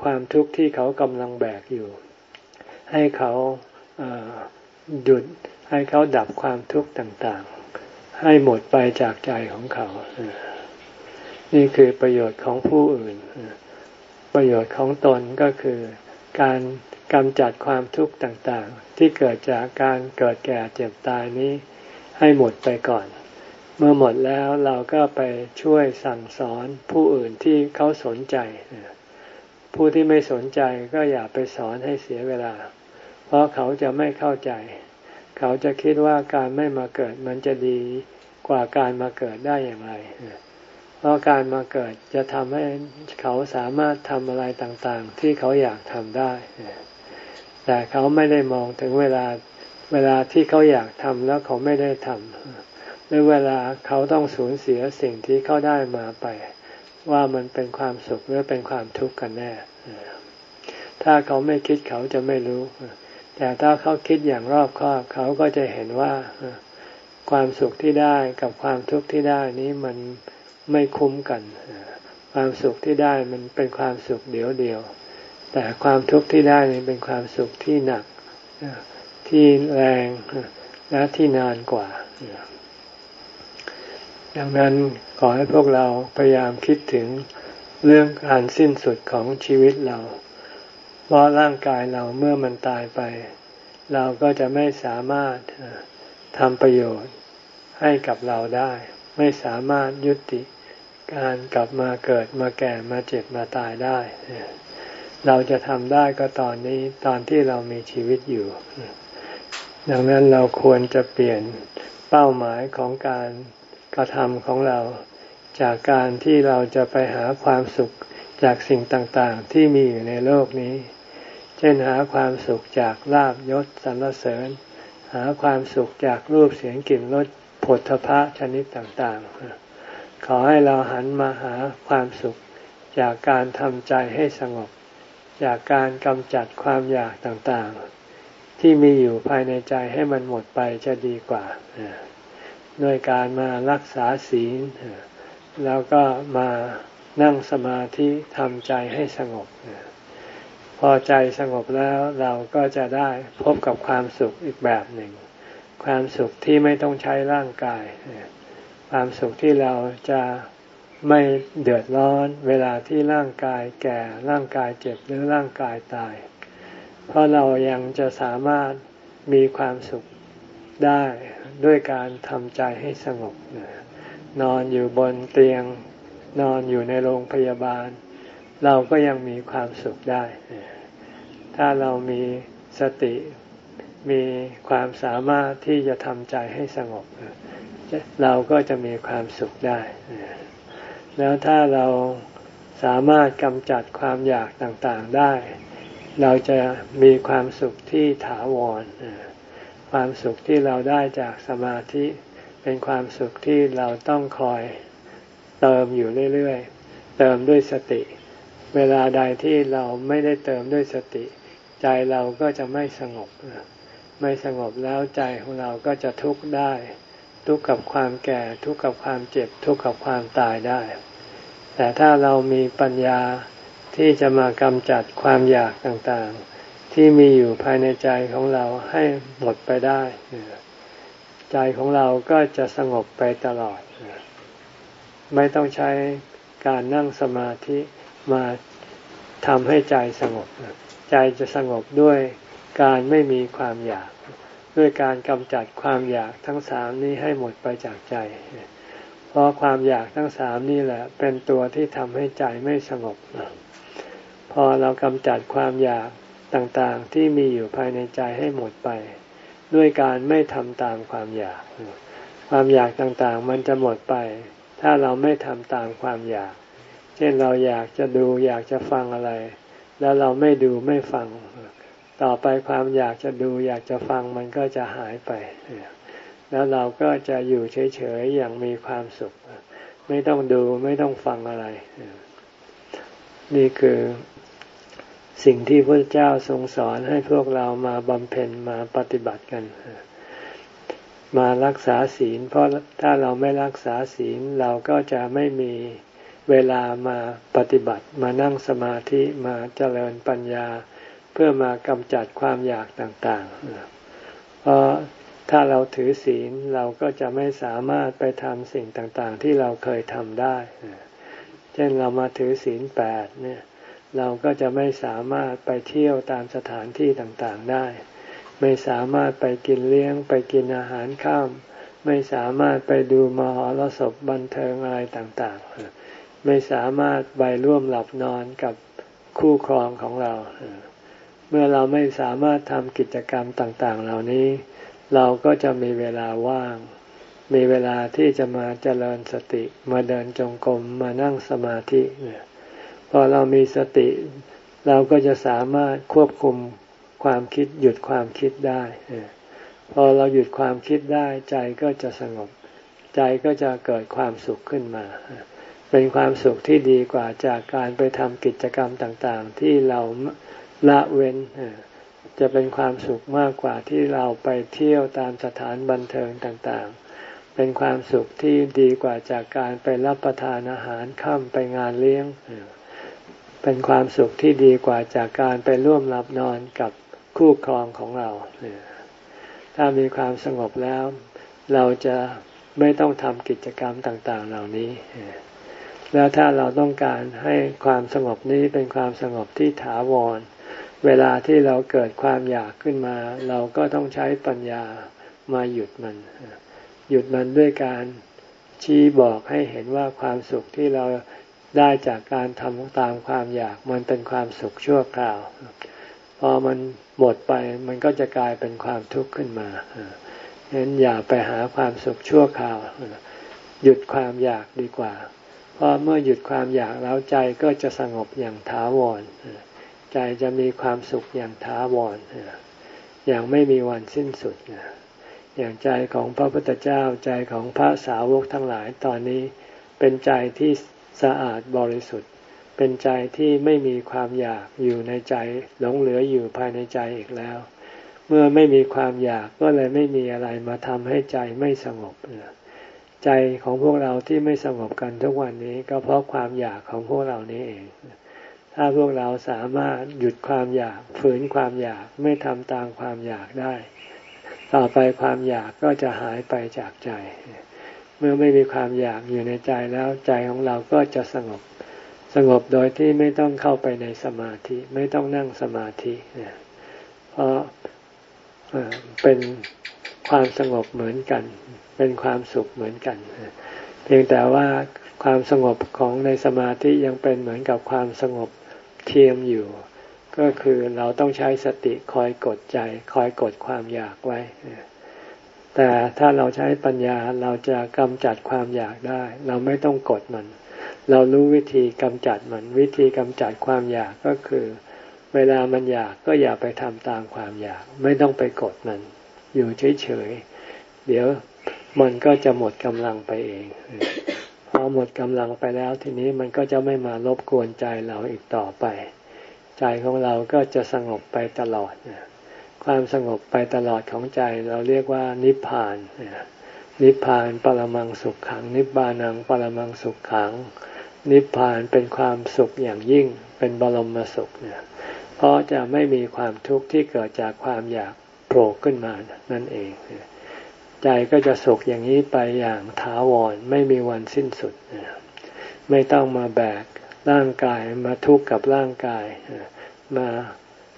ความทุกข์ที่เขากำลังแบกอยู่ ให้เขาหยุดให้เขาดับความทุกข์ต่างๆ ให้หมดไปจากใจของเขา นี่คือประโยชน์ของผู้อื่น ประโยชน์ของตนก็คือการกำจัดความทุกข์ต่างๆ ที่เกิดจากการเกิดแก่เจ็บตายนี้ ให้หมดไปก่อน เมื่อหมดแล้วเราก็ไปช่วยสั่งสอนผู้อื่นที่เขาสนใจ ผู้ที่ไม่สนใจก็อย่าไปสอนให้เสียเวลา เพราะเขาจะไม่เข้าใจ เขาจะคิดว่าการไม่มาเกิดมันจะดีกว่าการมาเกิดได้อย่างไรเพราะการมาเกิดจะทำให้เขาสามารถทำอะไรต่างๆ ที่เขาอยากทำได้ แต่เขาไม่ได้มองถึงเวลาเวลาที่เขาอยากทำแล้วเขาไม่ได้ทำหรือเวลาเขาต้องสูญเสียสิ่งที่เขาได้มาไป ว่ามันเป็นความสุขหรือเป็นความทุกข์กันแน่ ถ้าเขาไม่คิดเขาจะไม่รู้ แต่ถ้าเขาคิดอย่างรอบคอบเขาก็จะเห็นว่าความสุขที่ได้กับความทุกข์ที่ได้นี้มันไม่คุ้มกัน ความสุขที่ได้มันเป็นความสุขเดียวเดียว แต่ความทุกข์ที่ได้นี่เป็นความสุขที่หนักที่แรงและที่นานกว่า ดังนั้นขอให้พวกเราพยายามคิดถึงเรื่องการสิ้นสุดของชีวิตเรา เพราะร่างกายเราเมื่อมันตายไป เราก็จะไม่สามารถทำประโยชน์ให้กับเราได้ ไม่สามารถยุติการกลับมาเกิดมาแก่มาเจ็บมาตายได้ เราจะทำได้ก็ตอนนี้ตอนที่เรามีชีวิตอยู่ ดังนั้นเราควรจะเปลี่ยนเป้าหมายของการกระทำของเรา จากการที่เราจะไปหาความสุขจากสิ่งต่างๆ ที่มีอยู่ในโลกนี้ เช่นหาความสุขจากลาบยศสรรเสริญ หาความสุขจากรูปเสียงกลิ่นรสผลทพะชนิดต่างๆ ขอให้เราหันมาหาความสุขจากการทำใจให้สงบ จากการกำจัดความอยากต่างๆ ที่มีอยู่ภายในใจให้มันหมดไปจะดีกว่าด้วยการมารักษาศีล แล้วก็มานั่งสมาธิทำใจให้สงบ พอใจสงบแล้วเราก็จะได้พบกับความสุขอีกแบบหนึ่ง ความสุขที่ไม่ต้องใช้ร่างกาย ความสุขที่เราจะ ไม่เดือดร้อนเวลาที่ร่างกายแก่ร่างกายเจ็บหรือร่างกายตาย เพราะเรายังจะสามารถมีความสุขได้ด้วยการทำใจให้สงบนอนอยู่บนเตียง นอนอยู่ในโรงพยาบาล เราก็ยังมีความสุขได้ ถ้าเรามีสติมีความสามารถที่จะทำใจให้สงบ เราก็จะมีความสุขได้ แล้วถ้าเราสามารถกำจัดความอยากต่างๆได้ เราจะมีความสุขที่ถาวร ความสุขที่เราได้จากสมาธิเป็นความสุขที่เราต้องคอยเติมอยู่เรื่อยๆ เติมด้วยสติ เวลาใดที่เราไม่ได้เติมด้วยสติ ใจเราก็จะไม่สงบ ไม่สงบแล้วใจของเราก็จะทุกข์ได้ ทุกข์กับความแก่ ทุกข์กับความเจ็บ ทุกข์กับความตายได้ แต่ถ้าเรามีปัญญาที่จะมากำจัดความอยากต่างๆ ที่มีอยู่ภายในใจของเราให้หมดไปได้ ใจของเราก็จะสงบไปตลอด ไม่ต้องใช้การนั่งสมาธิมาทำให้ใจสงบ ใจจะสงบด้วยการไม่มีความอยาก ด้วยการกำจัดความอยากทั้งสามนี้ให้หมดไปจากใจ เพราะความอยากทั้งสามนี่แหละ เป็นตัวที่ทำให้ใจไม่สงบ พอเรากำจัดความอยากต่างๆที่มีอยู่ภายในใจให้หมดไป ด้วยการไม่ทำตามความอยาก ความอยากต่างๆ มันจะหมดไป ถ้าเราไม่ทำตามความอยาก เช่นเราอยากจะดูอยากจะฟังอะไร แล้วเราไม่ดูไม่ฟัง ต่อไปความอยากจะดูอยากจะฟังมันก็จะหายไป แล้วเราก็จะอยู่เฉยๆอย่างมีความสุข ไม่ต้องดูไม่ต้องฟังอะไร นี่คือสิ่งที่พระเจ้าทรงสอนให้พวกเรามาบำเพ็ญมาปฏิบัติกัน มารักษาศีล เพราะถ้าเราไม่รักษาศีลเราก็จะไม่มีเวลามาปฏิบัติ มานั่งสมาธิมาเจริญปัญญา เพื่อมากำจัดความอยากต่างๆ เพราะถ้าเราถือศีลเราก็จะไม่สามารถไปทำสิ่งต่างๆ ที่เราเคยทำได้ เช่นเรามาถือศีลแปดเนี่ย เราก็จะไม่สามารถไปเที่ยวตามสถานที่ต่างๆได้ ไม่สามารถไปกินเลี้ยงไปกินอาหารข้ามไม่สามารถไปดูมหรสพบันเทิงอะไรต่างๆ ไม่สามารถไปร่วมหลับนอนกับคู่ครองของเรา เมื่อเราไม่สามารถทำกิจกรรมต่าง ๆ เหล่านี้ เราก็จะมีเวลาว่าง มีเวลาที่จะมาเจริญสติ มาเดินจงกรม มานั่งสมาธิเนี่ยพอเรามีสติ เราก็จะสามารถควบคุมความคิดหยุดความคิดได้พพอเราหยุดความคิดได้ใจก็จะสงบ ใจก็จะเกิดความสุขขึ้นมา เป็นความสุขที่ดีกว่าจากการไปทำกิจกรรมต่าง ๆ ที่เรา ละเว้นจะเป็นความสุขมากกว่าที่เราไปเที่ยวตามสถานบันเทิงต่างๆ เป็นความสุขที่ดีกว่าจากการไปรับประทานอาหารค่ำไปงานเลี้ยง เป็นความสุขที่ดีกว่าจากการไปร่วมหลับนอนกับคู่ครองของเรา ถ้ามีความสงบแล้ว เราจะไม่ต้องทำกิจกรรมต่างๆ เหล่านี้ แล้วถ้าเราต้องการให้ความสงบนี้เป็นความสงบที่ถาวร เวลาที่เราเกิดความอยากขึ้นมา เราก็ต้องใช้ปัญญามาหยุดมัน หยุดมันด้วยการชี้บอกให้เห็นว่าความสุขที่เราได้จากการทำตามความอยากมันเป็นความสุขชั่วคราว พอมันหมดไปมันก็จะกลายเป็นความทุกข์ขึ้นมาฉะนั้นอย่าไปหาความสุขชั่วคราว หยุดความอยากดีกว่า เพราะเมื่อหยุดความอยากแล้วใจก็จะสงบอย่างถาวร ใจจะมีความสุขอย่างท้าวรอย่างไม่มีวันสิ้นสุดอย่างใจของพระพุทธเจ้าใจของพระสาวกทั้งหลายตอนนี้เป็นใจที่สะอาดบริสุทธิ์ เป็นใจที่ไม่มีความอยากอยู่ในใจหลงเหลืออยู่ภายในใจอีกแล้ว เมื่อไม่มีความอยากก็เลยไม่มีอะไรมาทำให้ใจไม่สงบใจของพวกเราที่ไม่สงบกันทุกวันนี้ก็เพราะความอยากของพวกเรานี้เอง ถ้าพวกเราสามารถหยุดความอยากฝืนความอยากไม่ทำตามความอยากได้ ต่อไปความอยากก็จะหายไปจากใจ เมื่อไม่มีความอยากอยู่ในใจแล้วใจของเราก็จะสงบ สงบโดยที่ไม่ต้องเข้าไปในสมาธิไม่ต้องนั่งสมาธิเพราะเป็นความสงบเหมือนกัน เป็นความสุขเหมือนกัน เพียงแต่ว่าความสงบของในสมาธิยังเป็นเหมือนกับความสงบ เทียมอยู่ ก็คือเราต้องใช้สติคอยกดใจ คอยกดความอยากไว้ แต่ถ้าเราใช้ปัญญาเราจะกำจัดความอยากได้ เราไม่ต้องกดมัน เรารู้วิธีกำจัดมัน วิธีกำจัดความอยากก็คือ เวลามันอยากก็อย่าไปทำตามความอยาก ไม่ต้องไปกดมัน อยู่เฉยๆเดี๋ยวมันก็จะหมดกำลังไปเอง พอหมดกำลังไปแล้วทีนี้มันก็จะไม่มารบกวนใจเราอีกต่อไป ใจของเราก็จะสงบไปตลอดความสงบไปตลอดของใจเราเรียกว่านิพพานนิพพานปรมังสุขขัง นิบานังปรมังสุขขัง นิพพานเป็นความสุขอย่างยิ่งเป็นบรมสุขเนี่ยเพราะจะไม่มีความทุกข์ที่เกิดจากความอยากโผล่ขึ้นมานั่นเอง ใจก็จะสุขอย่างนี้ไปอย่างถาวรไม่มีวันสิ้นสุด ไม่ต้องมาแบกร่างกายมาทุกข์กับร่างกาย มา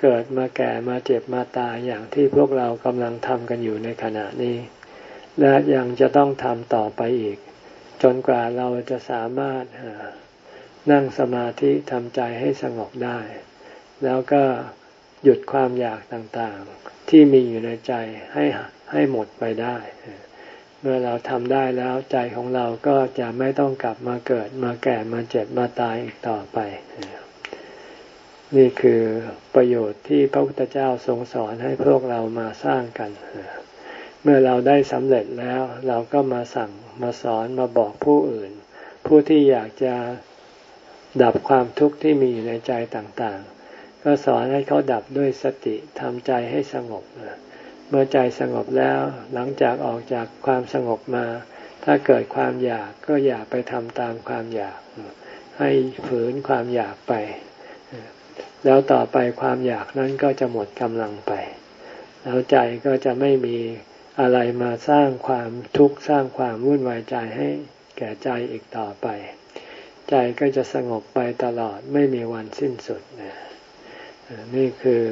เกิดมาแก่มาเจ็บมาตายอย่างที่พวกเรากำลังทำกันอยู่ในขณะนี้ และยังจะต้องทำต่อไปอีก จนกว่าเราจะสามารถนั่งสมาธิทำใจให้สงบได้ แล้วก็หยุดความอยากต่างๆ ที่มีอยู่ในใจให้ ให้หมดไปได้ เมื่อเราทำได้แล้วใจของเราก็จะไม่ต้องกลับมาเกิดมาแก่มาเจ็บมาตายอีกต่อไป นี่คือประโยชน์ที่พระพุทธเจ้าทรงสอนให้พวกเรามาสร้างกัน เมื่อเราได้สำเร็จแล้ว เราก็มาสั่งมาสอนมาบอกผู้อื่น ผู้ที่อยากจะดับความทุกข์ที่มีอยู่ในใจต่างๆ ก็สอนให้เขาดับด้วยสติทำใจให้สงบ เมื่อใจสงบแล้วหลังจากออกจากความสงบมา ถ้าเกิดความอยากก็อย่าไปทำตามความอยาก ให้ฝืนความอยากไป แล้วต่อไปความอยากนั้นก็จะหมดกำลังไป แล้วใจก็จะไม่มีอะไรมาสร้างความทุกข์สร้างความวุ่นวายใจให้แก่ใจอีกต่อไป ใจก็จะสงบไปตลอดไม่มีวันสิ้นสุด นี่คือ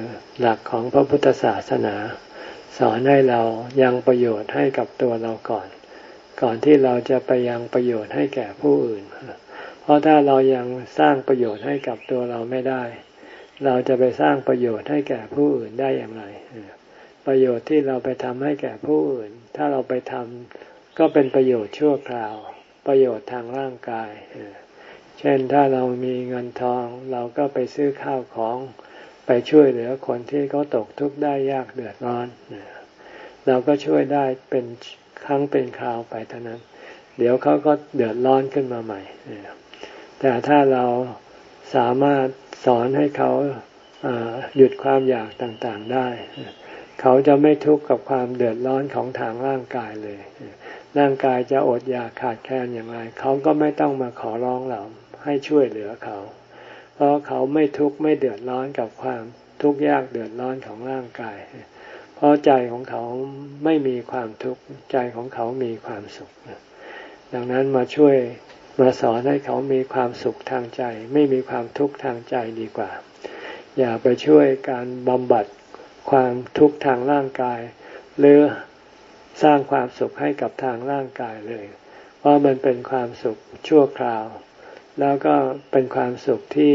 หลักของพระพุทธศาสนา สอนให้เรายังประโยชน์ให้กับตัวเราก่อน ก่อนที่เราจะไปยังประโยชน์ให้แก่ผู้อื่น เพราะถ้าเรายังสร้างประโยชน์ให้กับตัวเราไม่ได้ เราจะไปสร้างประโยชน์ให้แก่ผู้อื่นได้อย่างไร ประโยชน์ที่เราไปทำให้แก่ผู้อื่น ถ้าเราไปทำก็เป็นประโยชน์ชั่วคราว ประโยชน์ทางร่างกาย เช่นถ้าเรามีเงินทองเราก็ไปซื้อข้าวของ ไปช่วยเหลือคนที่เขาตกทุกข์ได้ยากเดือดร้อน เราก็ช่วยได้เป็นครั้งเป็นคราวไปเท่านั้น เดี๋ยวเขาก็เดือดร้อนขึ้นมาใหม่ แต่ถ้าเราสามารถสอนให้เขาหยุดความอยากต่างๆได้ เขาจะไม่ทุกข์กับความเดือดร้อนของทางร่างกายเลย ร่างกายจะอดอยากขาดแคลนอย่างไร เขาก็ไม่ต้องมาขอร้องเราให้ช่วยเหลือเขา ราะเขาไม่ทุกข์ไม่เดือดร้อนกับความทุกข์ยากเดือดร้อนของร่างกาย เพราะใจของเขาไม่มีความทุกข์ใจของเขามีความสุข ดังนั้นมาช่วยมาสอนให้เขามีความสุขทางใจ ไม่มีความทุกข์ทางใจดีกว่า อย่าไปช่วยการบำบัดความทุกข์ทางร่างกาย หรือสร้างความสุขให้กับทางร่างกายเลย เพราะมันเป็นความสุขชั่วคราว แล้วก็เป็นความสุขที่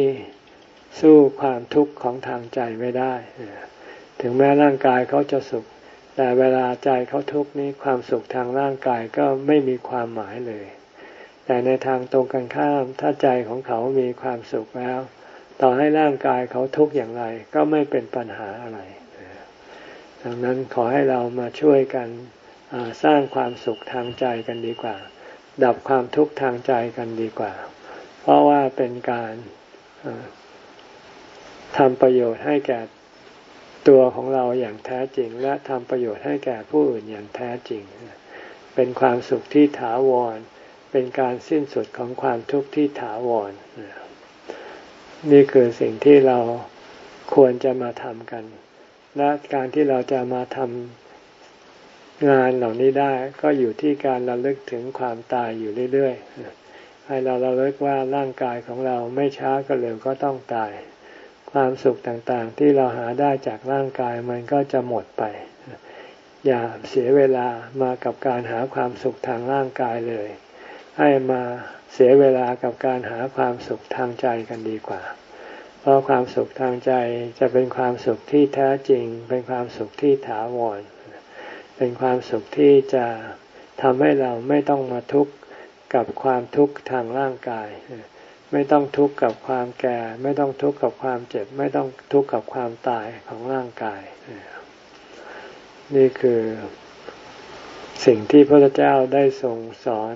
สู้ความทุกข์ของทางใจไม่ได้ ถึงแม้ร่างกายเขาจะสุข แต่เวลาใจเขาทุกข์นี้ความสุขทางร่างกายก็ไม่มีความหมายเลย แต่ในทางตรงกันข้าม ถ้าใจของเขามีความสุขแล้ว ต่อให้ร่างกายเขาทุกข์อย่างไร ก็ไม่เป็นปัญหาอะไร ดังนั้นขอให้เรามาช่วยกันสร้างความสุขทางใจกันดีกว่า ดับความทุกข์ทางใจกันดีกว่า เพราะว่าเป็นการทำประโยชน์ให้แก่ตัวของเราอย่างแท้จริง และทำประโยชน์ให้แก่ผู้อื่นอย่างแท้จริง เป็นความสุขที่ถาวร เป็นการสิ้นสุดของความทุกข์ที่ถาวร นี่คือสิ่งที่เราควรจะมาทำกัน และการที่เราจะมาทำงานเหล่านี้ได้ ก็อยู่ที่การระลึกถึงความตายอยู่เรื่อยๆ ให้เราเระลึกว่าร่างกายของเราไม่ช้าก็เร็วก็ต้องตาย ความสุขต่างๆ ที่เราหาได้จากร่างกายมันก็จะหมดไป อย่าเสียเวลามากับการหาความสุขทางร่างกายเลย ให้มาเสียเวลากับการหาความสุขทางใจกันดีกว่า เพราะความสุขทางใจจะเป็นความสุขที่แท้จริง เป็นความสุขที่ถาวร เป็นความสุขที่จะทำให้เราไม่ต้องมาทุกข์ กับความทุกข์ทางร่างกาย ไม่ต้องทุกข์กับความแก่ ไม่ต้องทุกข์กับความเจ็บ ไม่ต้องทุกข์กับความตายของร่างกาย นี่คือสิ่งที่พระเจ้าได้ทรงสอน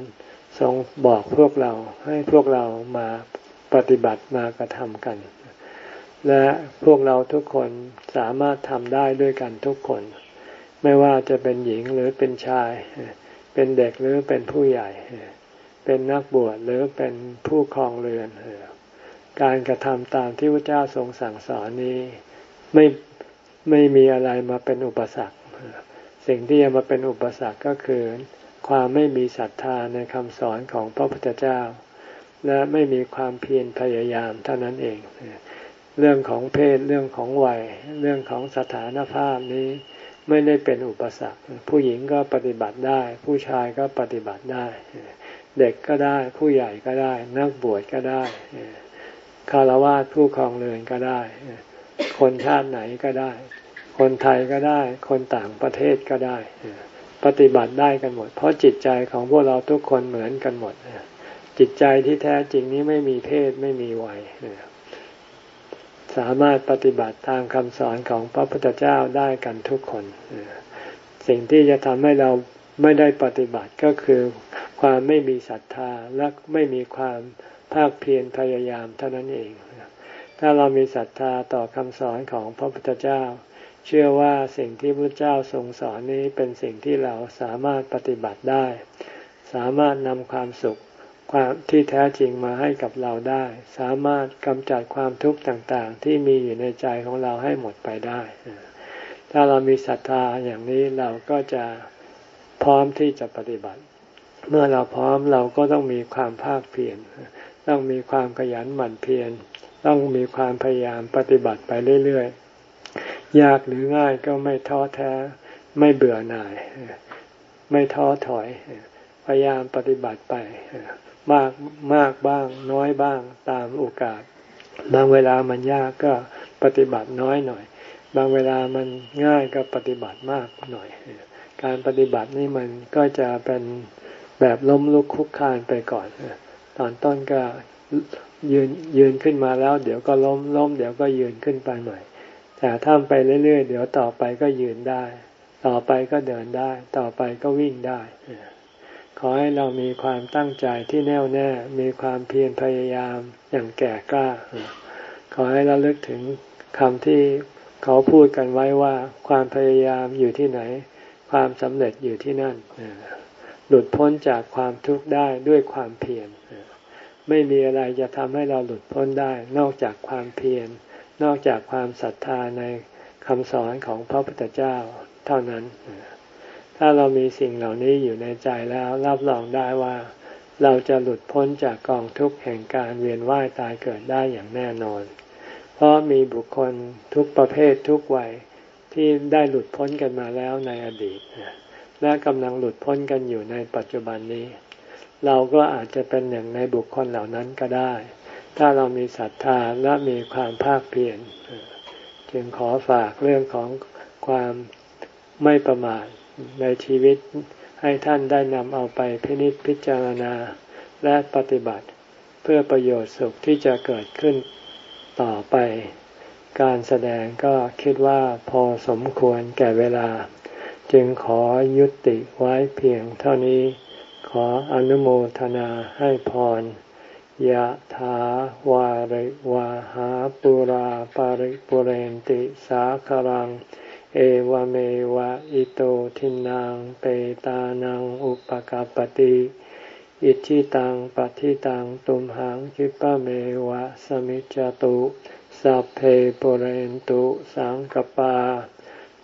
ทรงบอกพวกเราให้พวกเรามาปฏิบัติมากระทำกัน และพวกเราทุกคนสามารถทำได้ด้วยกันทุกคน ไม่ว่าจะเป็นหญิงหรือเป็นชาย เป็นเด็กหรือเป็นผู้ใหญ่ เป็นนักบวชหรือเป็นผู้ครองเรือนการกระทำตามที่พระเจ้าทรงสั่งสอนนี้ไม่ไม่มีอะไรมาเป็นอุปสรรค สิ่งที่จะมาเป็นอุปสรรคก็คือ ความไม่มีศรัทธาในคำสอนของพระพุทธเจ้า และไม่มีความเพียรพยายามเท่านั้นเอง เรื่องของเพศเรื่องของวัย เรื่องของสถานภาพนี้ไม่ได้เป็นอุปสรรค ผู้หญิงก็ปฏิบัติได้ ผู้ชายก็ปฏิบัติได้ เด็กก็ได้ ผู้ใหญ่ก็ได้ นักบวชก็ได้คารวะผู้ครองเรือนก็ได้ คนชาติไหนก็ได้ คนไทยก็ได้ คนต่างประเทศก็ได้ ปฏิบัติได้กันหมด เพราะจิตใจของพวกเราทุกคนเหมือนกันหมด จิตใจที่แท้จริงนี้ไม่มีเพศไม่มีวัยสามารถปฏิบัติตามคำสอนของพระพุทธเจ้าได้กันทุกคน สิ่งที่จะทำให้เราไม่ได้ปฏิบัติก็คือ ความไม่มีศรัทธาและไม่มีความภาคเพียรพยายามเท่านั้นเอง ถ้าเรามีศรัทธาต่อคำสอนของพระพุทธเจ้า เชื่อว่าสิ่งที่พระเจ้าทรงสอนนี้เป็นสิ่งที่เราสามารถปฏิบัติได้ สามารถนำความสุขความที่แท้จริงมาให้กับเราได้ สามารถกำจัดความทุกข์ต่างๆ ที่มีอยู่ในใจของเราให้หมดไปได้ ถ้าเรามีศรัทธาอย่างนี้เราก็จะพร้อมที่จะปฏิบัติ เมื่อเราพร้อมเราก็ต้องมีความภาคเพียรต้องมีความขยันหมั่นเพียรต้องมีความพยายามปฏิบัติไปเรื่อยๆ ยากหรือง่ายก็ไม่ท้อแท้ ไม่เบื่อหน่าย ไม่ท้อถอย พยายามปฏิบัติไป มากมากบ้าง น้อยบ้างตามโอกาส บางเวลามันยากก็ปฏิบัติน้อยหน่อย บางเวลามันง่ายก็ปฏิบัติมากหน่อย การปฏิบัตินี่มันก็จะเป็น แบบล้มลุกคุกคานไปก่อน ตอนต้นก็ยืนยืนขึ้นมาแล้ว เดี๋ยวก็ล้มล้มเดี๋ยวก็ยืนขึ้นไปใหม่ แต่ถ้าไปเรื่อยๆเดี๋ยวต่อไปก็ยืนได้ ต่อไปก็เดินได้ ต่อไปก็วิ่งได้ ขอให้เรามีความตั้งใจที่แน่วแน่ มีความเพียรพยายามอย่างแก่กล้า ขอให้เราลึกถึงคำที่เขาพูดกันไว้ว่าความพยายามอยู่ที่ไหน ความสำเร็จอยู่ที่นั่น หลุดพ้นจากความทุกข์ได้ด้วยความเพียรไม่มีอะไรจะทำให้เราหลุดพ้นได้ นอกจากความเพียรนอกจากความศรัทธาในคำสอนของพระพุทธเจ้าเท่านั้น ถ้าเรามีสิ่งเหล่านี้อยู่ในใจแล้วรับรองได้ว่า เราจะหลุดพ้นจากกองทุกข์แห่งการเวียนว่ายตายเกิดได้อย่างแน่นอน เพราะมีบุคคลทุกประเภททุกวัยที่ได้หลุดพ้นกันมาแล้วในอดีต และกำลังหลุดพ้นกันอยู่ในปัจจุบันนี้ เราก็อาจจะเป็นหนึ่งในบุคคลเหล่านั้นก็ได้ ถ้าเรามีศรัทธาและมีความภาคเพียรจึงขอฝากเรื่องของความไม่ประมาทในชีวิตให้ท่านได้นำเอาไปพินิจพิจารณาและปฏิบัติ เพื่อประโยชน์สุขที่จะเกิดขึ้นต่อไป การแสดงก็คิดว่าพอสมควรแก่เวลา จึงขอยุติไว้เพียงเท่านี้ ขออนุโมทนาให้พรยะถาวาริวาหาปุราปาริปุเรนติสาครัง เอวเมวะอิโตทินังเปตานังอุปกาปติอิชิตังปฏิตังตุมหังคิปะเมวะสมิจจตุสัพเพปุเรนตุสังกปา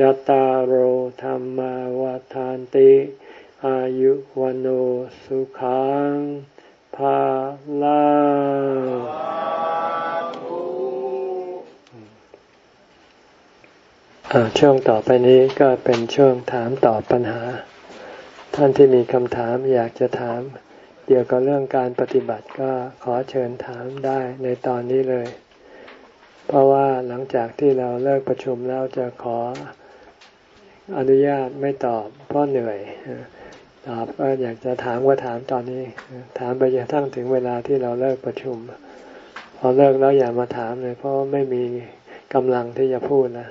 จตารโหธรรมวาทานติ อายุวันโอสุขังภาลาช่วงต่อไปนี้ก็เป็นช่วงถามตอบปัญหา ท่านที่มีคำถามอยากจะถาม เกี่ยวกับเรื่องการปฏิบัติก็ขอเชิญถามได้ในตอนนี้เลย เพราะว่าหลังจากที่เราเลิกประชุมแล้วจะขอ อนุญาตไม่ตอบเพราะเหนื่อยตอบก็อยากจะถามก็ถามตอนนี้ ถามไปจนทั้งถึงเวลาที่เราเลิกประชุม พอเลิกแล้วอย่ามาถามเลย เพราะไม่มีกำลังที่จะพูดนะ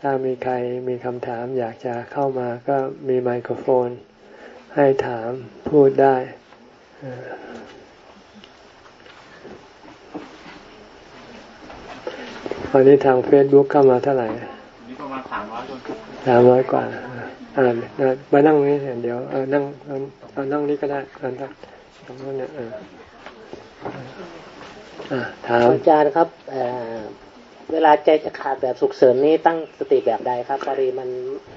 ถ้ามีใครมีคำถาม อยากจะเข้ามาก็มีไมโครโฟน ให้ถามพูดได้วันนี้ทางเฟซบุ๊กเข้ามาเท่าไหร่ ประมาณสามร้อยคนสามร้อยกว่าอ่ามานั่งนี้เดี๋ยวเออนั่งเอานั่งนี้ก็ได้อันนั้นตรงนู้นเนี่ยเออถามอาจารย์ครับเวลาใจจะขาดแบบสุกเสริญนี้ตั้งสติแบบใดครับพอดีมัน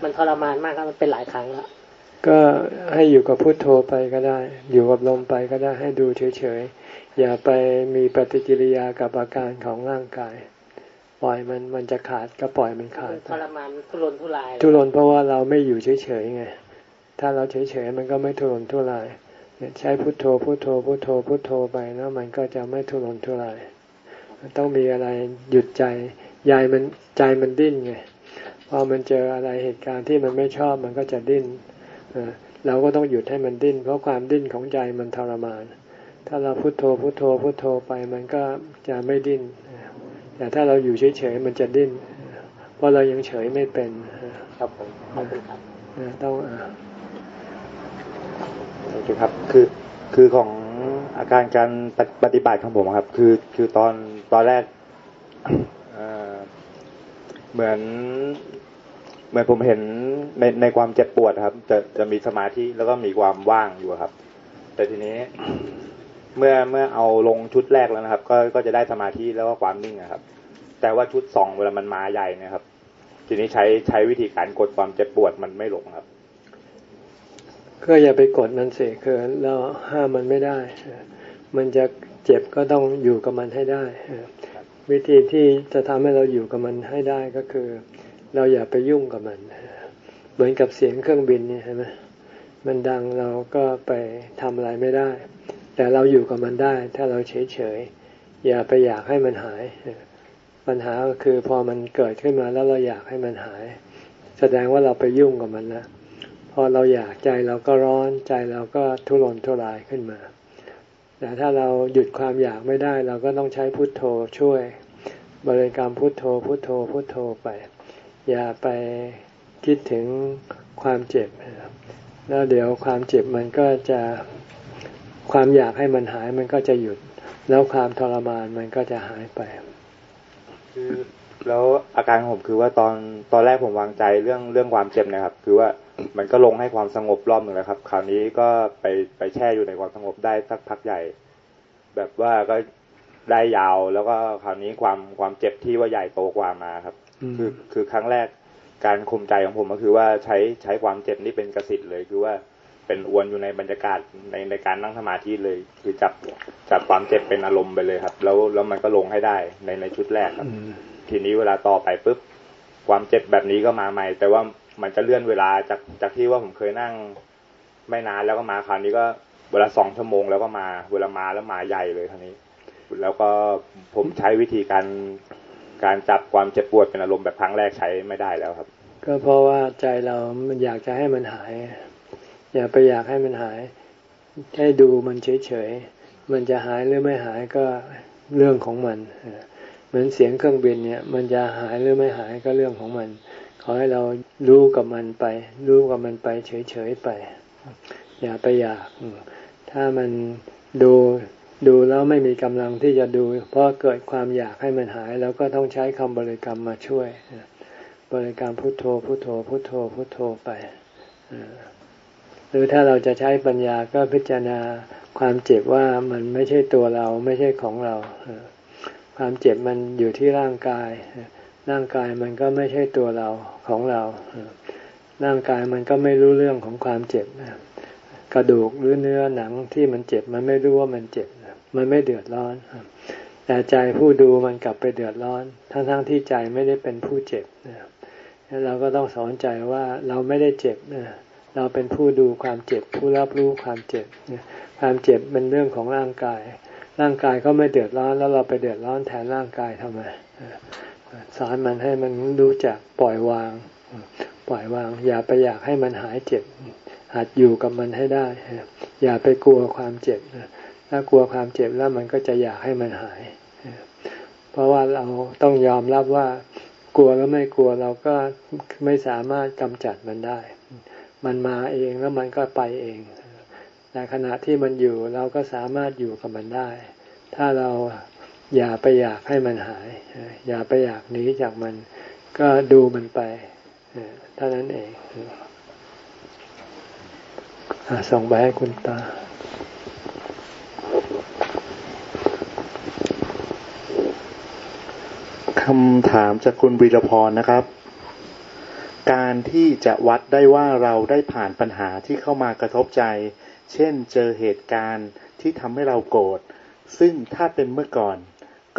มันทรมานมากครับมันเป็นหลายครั้งแล้วก็ให้อยู่กับพุโทโธไปก็ได้ อยู่กับลมไปก็ได้ให้ดูเฉยๆอย่าไปมีปฏิกิริยากับอาการของร่างกาย ปล่อยมันมันจะขาดก็ปล่อยมันขาดทรมานทุรนทุราย ทุรนเพราะว่าเราไม่อยู่เฉยๆไง ถ้าเราเฉยๆมันก็ไม่ทุรนทุรายใช้พุทโธพุทโธพุทโธพุทโธไปแล้วมันก็จะไม่ทุรนทุรายต้องมีอะไรหยุดใจยายมันใจมันดิ้นไงพอมันเจออะไรเหตุการณ์ที่มันไม่ชอบมันก็จะดิ้นเราก็ต้องหยุดให้มันดิ้น เพราะความดิ้นของใจมันทรมาน ถ้าเราพุโทโธพุโทโธพุโทโธไปมันก็จะไม่ดิ้น แต่ถ้าเราอยู่เฉยๆมันจะดิ้น เพราะเรายังเฉยไม่เป็น ครับผมขอบคุณครับต้องครับ คือคือของอาการการปฏิบัติของผมครับ คือคือตอนตอนแรกเหมือนเหมือนผมเห็นในในความเจ็บปวดครับ จะจะมีสมาธิแล้วก็มีความว่างอยู่ครับ แต่ทีนี้ เมื่อเมื่อเอาลงชุดแรกแล้วนะครับ ก็ก็จะได้สมาธิแล้วก็ความนิ่งนะครับ แต่ว่าชุดสองเวลามันมาใหญ่นะครับ ทีนี้ใช้ใช้วิธีการกดความเจ็บปวดมันไม่ลงครับ ก็อย่าไปกดมันเสียคือเราห้ามมันไม่ได้ มันจะเจ็บก็ต้องอยู่กับมันให้ได้วิธีที่จะทำให้เราอยู่กับมันให้ได้ก็คือ เราอย่าไปยุ่งกับมัน เหมือนกับเสียงเครื่องบินเนี่ยใช่ไหมมันดังเราก็ไปทำอะไรไม่ได้ แต่เราอยู่กับมันได้ ถ้าเราเฉยเฉยอย่าไปอยากให้มันหาย ปัญหาก็คือพอมันเกิดขึ้นมาแล้วเราอยากให้มันหาย แสดงว่าเราไปยุ่งกับมันแล้วพอเราอยากใจเราก็ร้อนใจเราก็ทุรนทุรายขึ้นมาแต่ถ้าเราหยุดความอยากไม่ได้ เราก็ต้องใช้พุทโธช่วย บริกรรมพุทโธ พุทโธ พุทโธไป อย่าไปคิดถึงความเจ็บแล้วเดี๋ยวความเจ็บมันก็จะ ความอยากให้มันหายมันก็จะหยุด แล้วความทรมานมันก็จะหายไปคือแล้วอาการของผมคือว่าตอนตอนแรกผมวางใจเรื่องเรื่องความเจ็บนะครับ คือว่ามันก็ลงให้ความสงบรอบหนึ่งแล้วครับ คราวนี้ก็ไปไปแช่อยู่ในความสงบได้สักพักใหญ่ แบบว่าก็ได้ยาวแล้วก็คราวนี้ความความเจ็บที่ว่าใหญ่โตกว่ามาครับ คือคือครั้งแรกการคุมใจของผมก็คือว่าใช้ใช้ความเจ็บนี่เป็นกสิทธิ์เลยคือว่า เป็นอวนอยู่ในบรรยากาศในในการนั่งสมาธิเลย คือจับจับความเจ็บเป็นอารมณ์ไปเลยครับ แล้วแล้วมันก็ลงให้ได้ในในชุดแรกครับ ทีนี้เวลาต่อไปปุ๊บความเจ็บแบบนี้ก็มาใหม่ แต่ว่ามันจะเลื่อนเวลาจากจากที่ว่าผมเคยนั่งไม่นานแล้วก็มาคราวนี้ก็เวลาสองชั่วโมงแล้วก็มา เวลามาแล้วมาใหญ่เลยคราวนี้ แล้วก็ผมใช้วิธีการการจับความเจ็บปวดเป็นอารมณ์แบบครั้งแรกใช้ไม่ได้แล้วครับ ก็เพราะว่าใจเรามันอยากจะให้มันหาย อย่าไปอยากให้มันหายให้ดูมันเฉยๆ มันจะหายหรือไม่หายก็เรื่องของมัน เหมือนเสียงเครื่องบินเนี่ย มันจะหายหรือไม่หายก็เรื่องของมัน ขอให้เรารู้กับมันไป รู้กับมันไปเฉยๆไป อย่าไปอยาก ถ้ามันดูดูแล้วไม่มีกำลังที่จะดู เพราะเกิดความอยากให้มันหาย แล้วก็ต้องใช้คำบริกรรมมาช่วย บริกรรมพุทโธพุทโธพุทโธพุทโธไป หรือถ้าเราจะใช้ปัญญาก็พิจารณาความเจ็บว่ามันไม่ใช่ตัวเราไม่ใช่ของเรา ความเจ็บมันอยู่ที่ร่างกาย ร่างกายมันก็ไม่ใช่ตัวเราของเรา ร่างกายมันก็ไม่รู้เรื่องของความเจ็บกระดูกหรือเนื้อหนังที่มันเจ็บมันไม่รู้ว่ามันเจ็บ มันไม่เดือดร้อนแต่ใจผู้ดูมันกลับไปเดือดร้อน ทั้งๆทที่ใจไม่ได้เป็นผู้เจ็บเราก็ต้องสอนใจว่าเราไม่ได้เจ็บ เราเป็นผู้ดูความเจ็บ ผู้รับรู้ความเจ็บความเจ็บเป็นเรื่องของร่างกาย ร่างกายก็ไม่เดือดร้อนแล้วเราไปเดือดร้อนแทนร่างกายทำไมสอนมันให้มันรู้จักปล่อยวาง ปล่อยวาง อย่าไปอยากให้มันหายเจ็บ หัดอยู่กับมันให้ได้ อย่าไปกลัวความเจ็บถ้ากลัวความเจ็บแล้วมันก็จะอยากให้มันหาย เพราะว่าเราต้องยอมรับว่ากลัวแล้วไม่กลัวเราก็ไม่สามารถกำจัดมันได้ มันมาเองแล้วมันก็ไปเอง แต่ขณะที่มันอยู่เราก็สามารถอยู่กับมันได้ ถ้าเราอย่าไปอยากให้มันหาย อย่าไปอยากหนีจากมัน ก็ดูมันไปเท่านั้นเองส่งไปให้คุณตาคำถามจากคุณวีรพรนะครับ การที่จะวัดได้ว่าเราได้ผ่านปัญหาที่เข้ามากระทบใจ เช่น เจอเหตุการณ์ที่ทำให้เราโกรธ ซึ่งถ้าเป็นเมื่อก่อน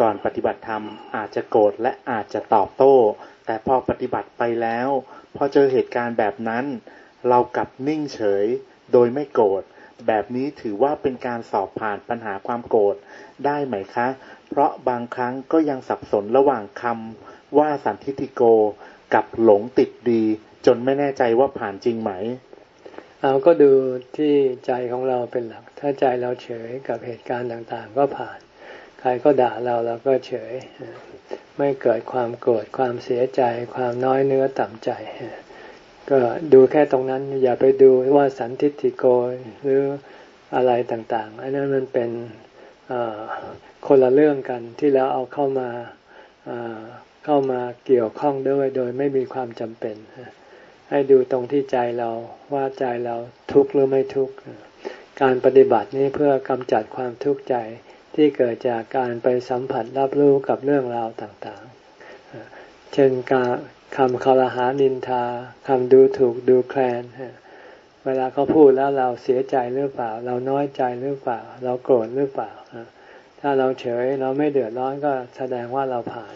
ก่อนปฏิบัติธรรมอาจจะโกรธและอาจจะตอบโต้ แต่พอปฏิบัติไปแล้ว พอเจอเหตุการณ์แบบนั้น เรากลับนิ่งเฉย โดยไม่โกรธ แบบนี้ถือว่าเป็นการสอบผ่านปัญหาความโกรธได้ไหมคะ เพราะบางครั้งก็ยังสับสนระหว่างคำว่าสันทิติโก กับหลงติดดี จนไม่แน่ใจว่าผ่านจริงไหมเราก็ดูที่ใจของเราเป็นหลัก ถ้าใจเราเฉยกับเหตุการณ์ต่างๆ ก็ผ่าน ใครก็ด่าเราเราก็เฉย ไม่เกิดความโกรธความเสียใจ ความน้อยเนื้อต่ำใจ ก็ดูแค่ตรงนั้นอย่าไปดูว่าสันทิฏฐิโกหรืออะไรต่างๆ อันนั้นมันเป็นคนละเรื่องกันที่เราเอาเข้ามา เข้ามาเกี่ยวข้องด้วยโดยไม่มีความจำเป็น ให้ดูตรงที่ใจเราว่าใจเราทุกข์หรือไม่ทุกข์การปฏิบัตินี้เพื่อกำจัดความทุกข์ใจที่เกิดจากการไปสัมผัสรับรู้กับเรื่องราวต่างๆ เช่นการคำคารหานินทาคำดูถูกดูแคลน เวลาเขาพูดแล้วเราเสียใจหรือเปล่า เราน้อยใจหรือเปล่า เราโกรธหรือเปล่า ถ้าเราเฉยเราไม่เดือดร้อนก็แสดงว่าเราผ่าน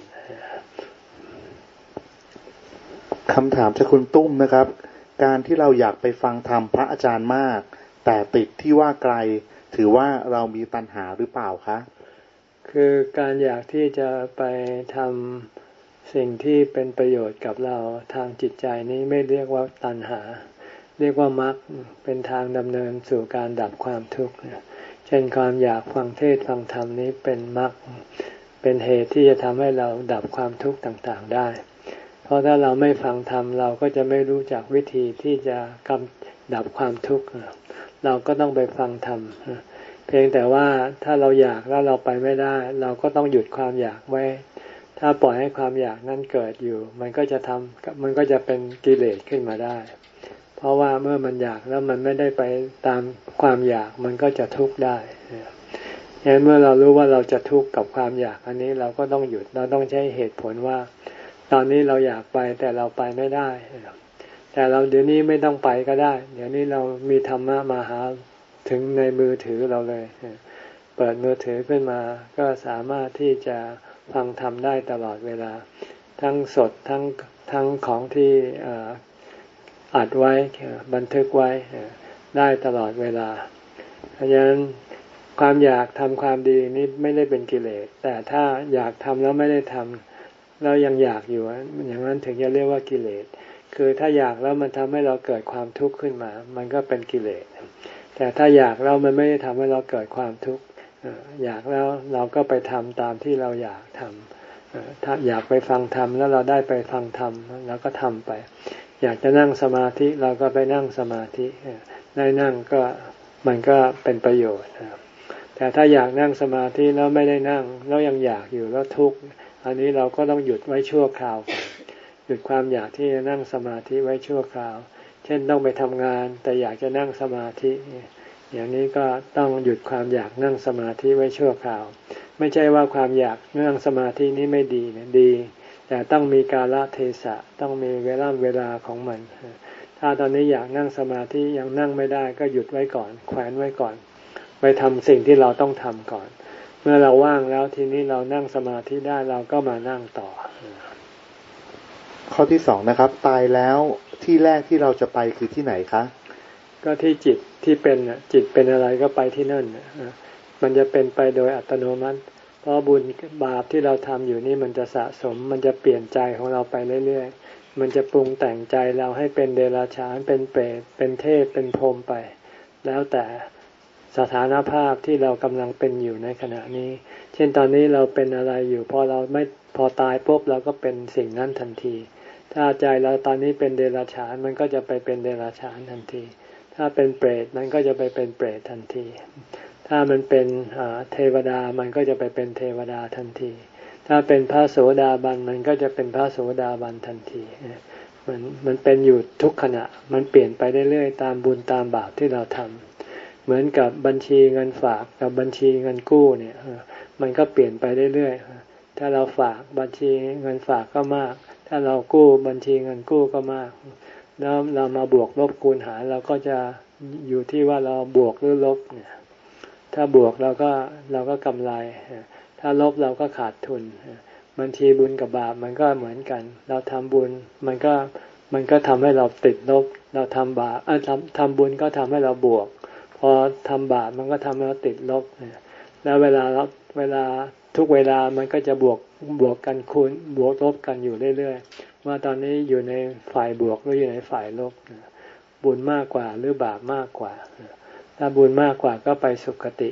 คำถามจากคุณตุ้มนะครับ การที่เราอยากไปฟังธรรมพระอาจารย์มาก แต่ติดที่ว่าไกล ถือว่าเรามีตัณหาหรือเปล่าคะ คือการอยากที่จะไปทำสิ่งที่เป็นประโยชน์กับเราทางจิตใจนี้ไม่เรียกว่าตัณหา เรียกว่ามรรคเป็นทางดำเนินสู่การดับความทุกข์เช่นความอยากฟังเทศฟังธรรมนี้เป็นมรรคเป็นเหตุที่จะทำให้เราดับความทุกข์ต่างๆได้ เพราะถ้าเราไม่ฟังธรรมเราก็จะไม่รู้จักวิธีที่จะกำดับความทุกข์เราก็ต้องไปฟังธรรมเพียงแต่ว่าถ้าเราอยากแล้วเราไปไม่ได้ เราก็ต้องหยุดความอยากไว้ ถ้าปล่อยให้ความอยากนั้นเกิดอยู่ มันก็จะทำมันก็จะเป็นกิเลสขึ้นมาได้ เพราะว่าเมื่อมันอยากแล้วมันไม่ได้ไปตามความอยากมันก็จะทุกข์ได้ฉะนั้นเมื่อเรารู้ว่าเราจะทุกข์กับความอยากอันนี้เราก็ต้องหยุดเราต้องใช้เหตุผลว่า ตอนนี้เราอยากไปแต่เราไปไม่ได้ แต่เราเดี๋ยวนี้ไม่ต้องไปก็ได้ เดี๋ยวนี้เรามีธรรมะมาหาถึงในมือถือเราเลย เปิดมือถือขึ้นมา ก็สามารถที่จะฟังทำได้ตลอดเวลา ทั้งสดทั้งทั้งของที่อัดไว้บันทึกไว้ได้ตลอดเวลา เพราะฉะนั้นความอยากทำความดีนี้ไม่ได้เป็นกิเลส แต่ถ้าอยากทำแล้วไม่ได้ทำ แล้วยังอยากอยู่อย่างนั้นถึงจะเรียกว่ากิเลส คือถ้าอยากแล้วมันทำให้เราเกิดความทุกข์ขึ้นมา มันก็เป็นกิเลส แต่ถ้าอยากแล้วมันไม่ได้ทำให้เราเกิดความทุกข์อยากแล้วเราก็ไปทำตามที่เราอยากทำถ้าอยากไปฟังธรรมแล้วเราได้ไปฟังธรรมเราก็ทำไป อยากจะนั่งสมาธิเราก็ไปนั่งสมาธิได้นั่งก็มันก็เป็นประโยชน์แต่ถ้าอยากนั่งสมาธิแล้วไม่ได้นั่งแล้วยังอยากอยู่แล้วทุกข์ อันนี้เราก็ต้องหยุดไว้ชั่วคราวหยุดความอยากที่จะนั่งสมาธิไว้ชั่วคราว เช่นต้องไปทำงาน แต่อยากจะนั่งสมาธิ อย่างนี้ก็ต้องหยุดความอยากนั่งสมาธิไว้ชั่วคราว ไม่ใช่ว่าความอยากนั่งสมาธินี้ไม่ดีนะดี แต่ต้องมีกาลเทศะต้องมีเวลาเวลาของมัน ถ้าตอนนี้อยากนั่งสมาธิยังนั่งไม่ได้ก็หยุดไว้ก่อน แขวนไว้ก่อน ไปทำสิ่งที่เราต้องทำก่อน มื่อเราว่างแล้วทีนี้เรานั่งสมาธิได้เราก็มานั่งต่อ ข้อที่สองนะครับ ตายแล้วที่แรกที่เราจะไปคือที่ไหนคะ ก็ที่จิตที่เป็นจิตเป็นอะไรก็ไปที่นั่นมันจะเป็นไปโดยอัตโนมัติ เพราะบุญบาปที่เราทำอยู่นี่มันจะสะสม มันจะเปลี่ยนใจของเราไปเรื่อยๆ มันจะปรุงแต่งใจเราให้เป็นเดรัจฉานเป็นเปรตเป็นเทพเป็นพรหมไป แล้วแต่ สถานภาพที่เรากำลังเป็นอยู่ในขณะนี้ เช่นตอนนี้เราเป็นอะไรอยู่พอเราไม่พอตายปุ๊บเราก็เป็นสิ่งนั้นทันที ถ้าใจเราตอนนี้เป็นเดรัจฉานมันก็จะไปเป็นเดรัจฉานทันที ถ้าเป็นเปรตมันก็จะไปเป็นเปรตทันที ถ้ามันเป็นเทวดามันก็จะไปเป็นเทวดาทันที ถ้าเป็นพระโสดาบันมันก็จะเป็นพระโสดาบันทันทีมันมันเป็นอยู่ทุกขณะ มันเปลี่ยนไปเรื่อยๆตามบุญตามบาปที่เราทำ เหมือนกับบัญชีเงินฝากกับบัญชีเงินกู้เนี่ยมันก็เปลี่ยนไปเรื่อยๆถ้าเราฝากบัญชีเงินฝากก็มาก ถ้าเรากู้บัญชีเงินกู้ก็มาก แล้วเรามาบวกลบคูณหารเราก็จะอยู่ที่ว่าเราบวกหรือลบเนี่ยถ้าบวกเราก็เราก็กำไร ถ้าลบเราก็ขาดทุนบัญชีบุญกับบาปมันก็เหมือนกัน เราทำบุญมันก็มันก็ทำให้เราติดลบ เราทำบาปทำทำบุญก็ทำให้เราบวก พอทำบาปมันก็ทำให้เราติดลบแล้วเวลาเราเวลาทุกเวลามันก็จะบวกบวกกันคูณบวกลบกันอยู่เรื่อยๆว่าตอนนี้อยู่ในฝ่ายบวกหรืออยู่ในฝ่ายลบบุญมากกว่าหรือบาปมากกว่า ถ้าบุญมากกว่าก็ไปสุคติ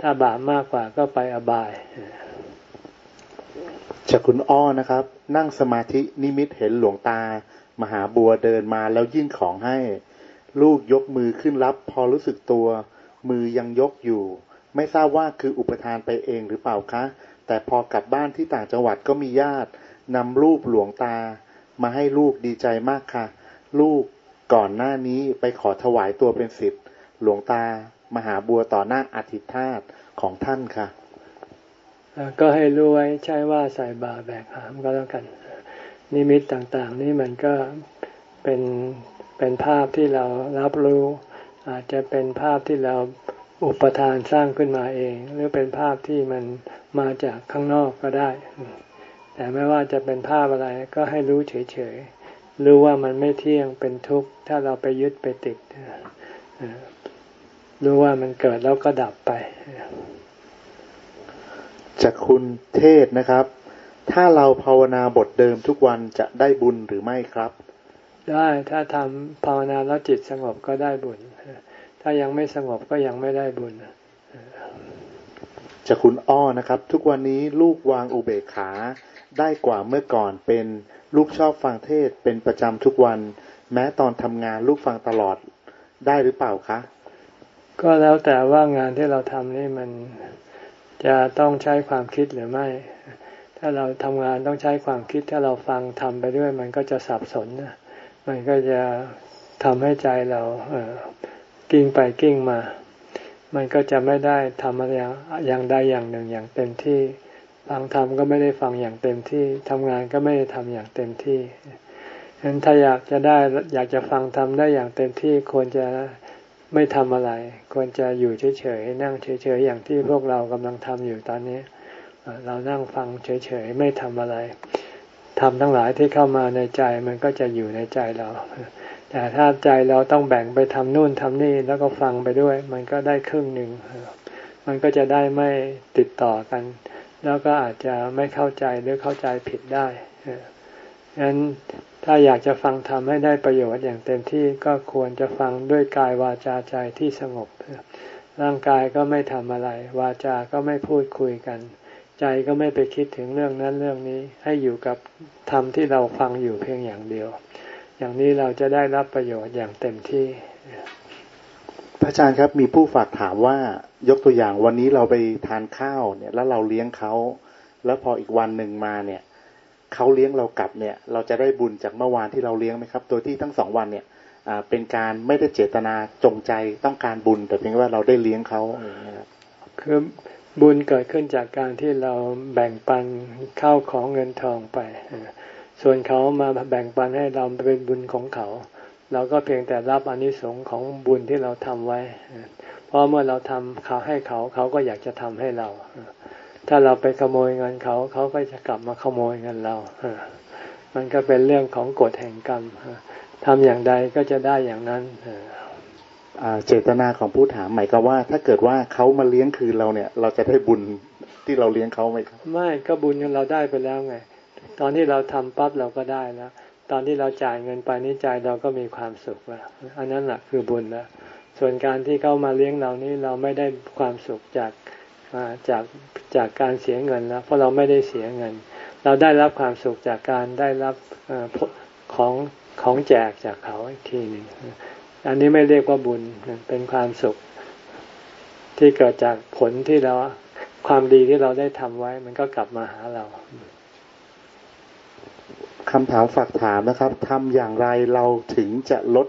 ถ้าบาปมากกว่าก็ไปอบายจากคุณอ้อนะครับ นั่งสมาธินิมิตเห็นหลวงตามหาบัวเดินมาแล้วยื่นของให้ ลูกยกมือขึ้นรับ พอรู้สึกตัว มือยังยกอยู่ ไม่ทราบว่าคืออุปทานไปเองหรือเปล่าคะ แต่พอกลับบ้านที่ต่างจังหวัดก็มีญาตินำรูปหลวงตา มาให้ลูกดีใจมากค่ะ ลูกก่อนหน้านี้ไปขอถวายตัวเป็นศิษย์หลวงตา มหาบัวต่อหน้าอธิธาตของท่านค่ะ ก็ให้รู้ไว้ใช่ว่าใส่บาแบกหามก็แล้วกัน นิมิตต่างๆ นี่มันก็เป็น เป็นภาพที่เรารับรู้ อาจจะเป็นภาพที่เราอุปทานสร้างขึ้นมาเอง หรือเป็นภาพที่มันมาจากข้างนอกก็ได้ แต่ไม่ว่าจะเป็นภาพอะไรก็ให้รู้เฉยๆ รู้ว่ามันไม่เที่ยงเป็นทุกข์ ถ้าเราไปยึดไปติด รู้ว่ามันเกิดแล้วก็ดับไป จากคุณเทศนะครับ ถ้าเราภาวนาบทเดิมทุกวันจะได้บุญหรือไม่ครับ ได้ถ้าทำภาวนาแล้วจิตสงบก็ได้บุญ ถ้ายังไม่สงบก็ยังไม่ได้บุญจากคุณอ้อนะครับ ทุกวันนี้ลูกวางอุเบกขาได้กว่าเมื่อก่อนเป็นลูกชอบฟังเทศเป็นประจำทุกวัน แม้ตอนทำงานลูกฟังตลอดได้หรือเปล่าคะ ก็แล้วแต่ว่างานที่เราทำนี่มันจะต้องใช้ความคิดหรือไม่ ถ้าเราทำงานต้องใช้ความคิด ถ้าเราฟังทำไปด้วยมันก็จะสับสนนะ มันก็จะทำให้ใจเราเกิ้งไปกิ้งมา มันก็จะไม่ได้ทำอะไรอย่างใดอย่างหนึ่งอย่างเต็มที่ฟังทำก็ไม่ได้ฟังอย่างเต็มที่ทำงานก็ไม่ได้ทำอย่างเต็มที่ฉะนั้นถ้าอยากจะได้อยากจะฟังทำได้อย่างเต็มที่ควรจะไม่ทำอะไร ควรจะอยู่เฉยๆนั่งเฉยๆอย่างที่พวกเรากำลังทำอยู่ตอนนี้ เรานั่งฟังเฉยๆไม่ทำอะไร ทำทั้งหลายที่เข้ามาในใจมันก็จะอยู่ในใจเรา แต่ถ้าใจเราต้องแบ่งไปทำนู่นทำนี่แล้วก็ฟังไปด้วย มันก็ได้ครึ่งหนึ่ง มันก็จะได้ไม่ติดต่อกัน แล้วก็อาจจะไม่เข้าใจหรือเข้าใจผิดได้ฉะนั้นถ้าอยากจะฟังทำให้ได้ประโยชน์อย่างเต็มที่ก็ควรจะฟังด้วยกายวาจาใจที่สงบ ร่างกายก็ไม่ทำอะไร วาจาก็ไม่พูดคุยกัน ใจก็ไม่ไปคิดถึงเรื่องนั้นเรื่องนี้ ให้อยู่กับธรรมที่เราฟังอยู่เพียงอย่างเดียว อย่างนี้เราจะได้รับประโยชน์อย่างเต็มที่พระอาจารย์ครับมีผู้ฝากถามว่ายกตัวอย่างวันนี้เราไปทานข้าวเนี่ย แล้วเราเลี้ยงเขาแล้วพออีกวันหนึ่งมาเนี่ยเขาเลี้ยงเรากลับเนี่ย เราจะได้บุญจากเมื่อวานที่เราเลี้ยงไหมครับตัวที่ทั้งสองวันเนี่ยเป็นการไม่ได้เจตนาจงใจต้องการบุญ แต่เพียงว่าเราได้เลี้ยงเขาคือ บุญเกิดขึ้นจากการที่เราแบ่งปันเข้าของเงินทองไป ส่วนเขามาแบ่งปันให้เราเป็นบุญของเขา เราก็เพียงแต่รับอนิสงส์ของบุญที่เราทำไว้ เพราะเมื่อเราทำเขาให้เขาเขาก็อยากจะทำให้เรา ถ้าเราไปขโมยเงินเขาเขาก็จะกลับมาขโมยเงินเรา มันก็เป็นเรื่องของกฎแห่งกรรมทำอย่างใดก็จะได้อย่างนั้น เจตนาของผู้ถามหมายก็ว่า ถ้าเกิดว่าเขามาเลี้ยงคืนเราเนี่ย เราจะได้บุญที่เราเลี้ยงเขาไหมครับ ไม่ก็บุญเราได้ไปแล้วไง ตอนที่เราทำปั๊บเราก็ได้แล้วตอนที่เราจ่ายเงินไปนี้ใจเราก็มีความสุขแล้วอันนั้นแหละคือบุญแล้วส่วนการที่เขามาเลี้ยงเรานี่เราไม่ได้ความสุขจากจากจากการเสียเงินแล้วเพราะเราไม่ได้เสียเงิน เราได้รับความสุขจากการได้รับของของแจกจากเขาอีกทีหนึ่ง อันนี้ไม่เรียกว่าบุญเป็นความสุข ที่เกิดจากผลที่เราความดีที่เราได้ทำไว้ มันก็กลับมาหาเราคำถามฝากถามนะครับทำอย่างไรเราถึงจะลด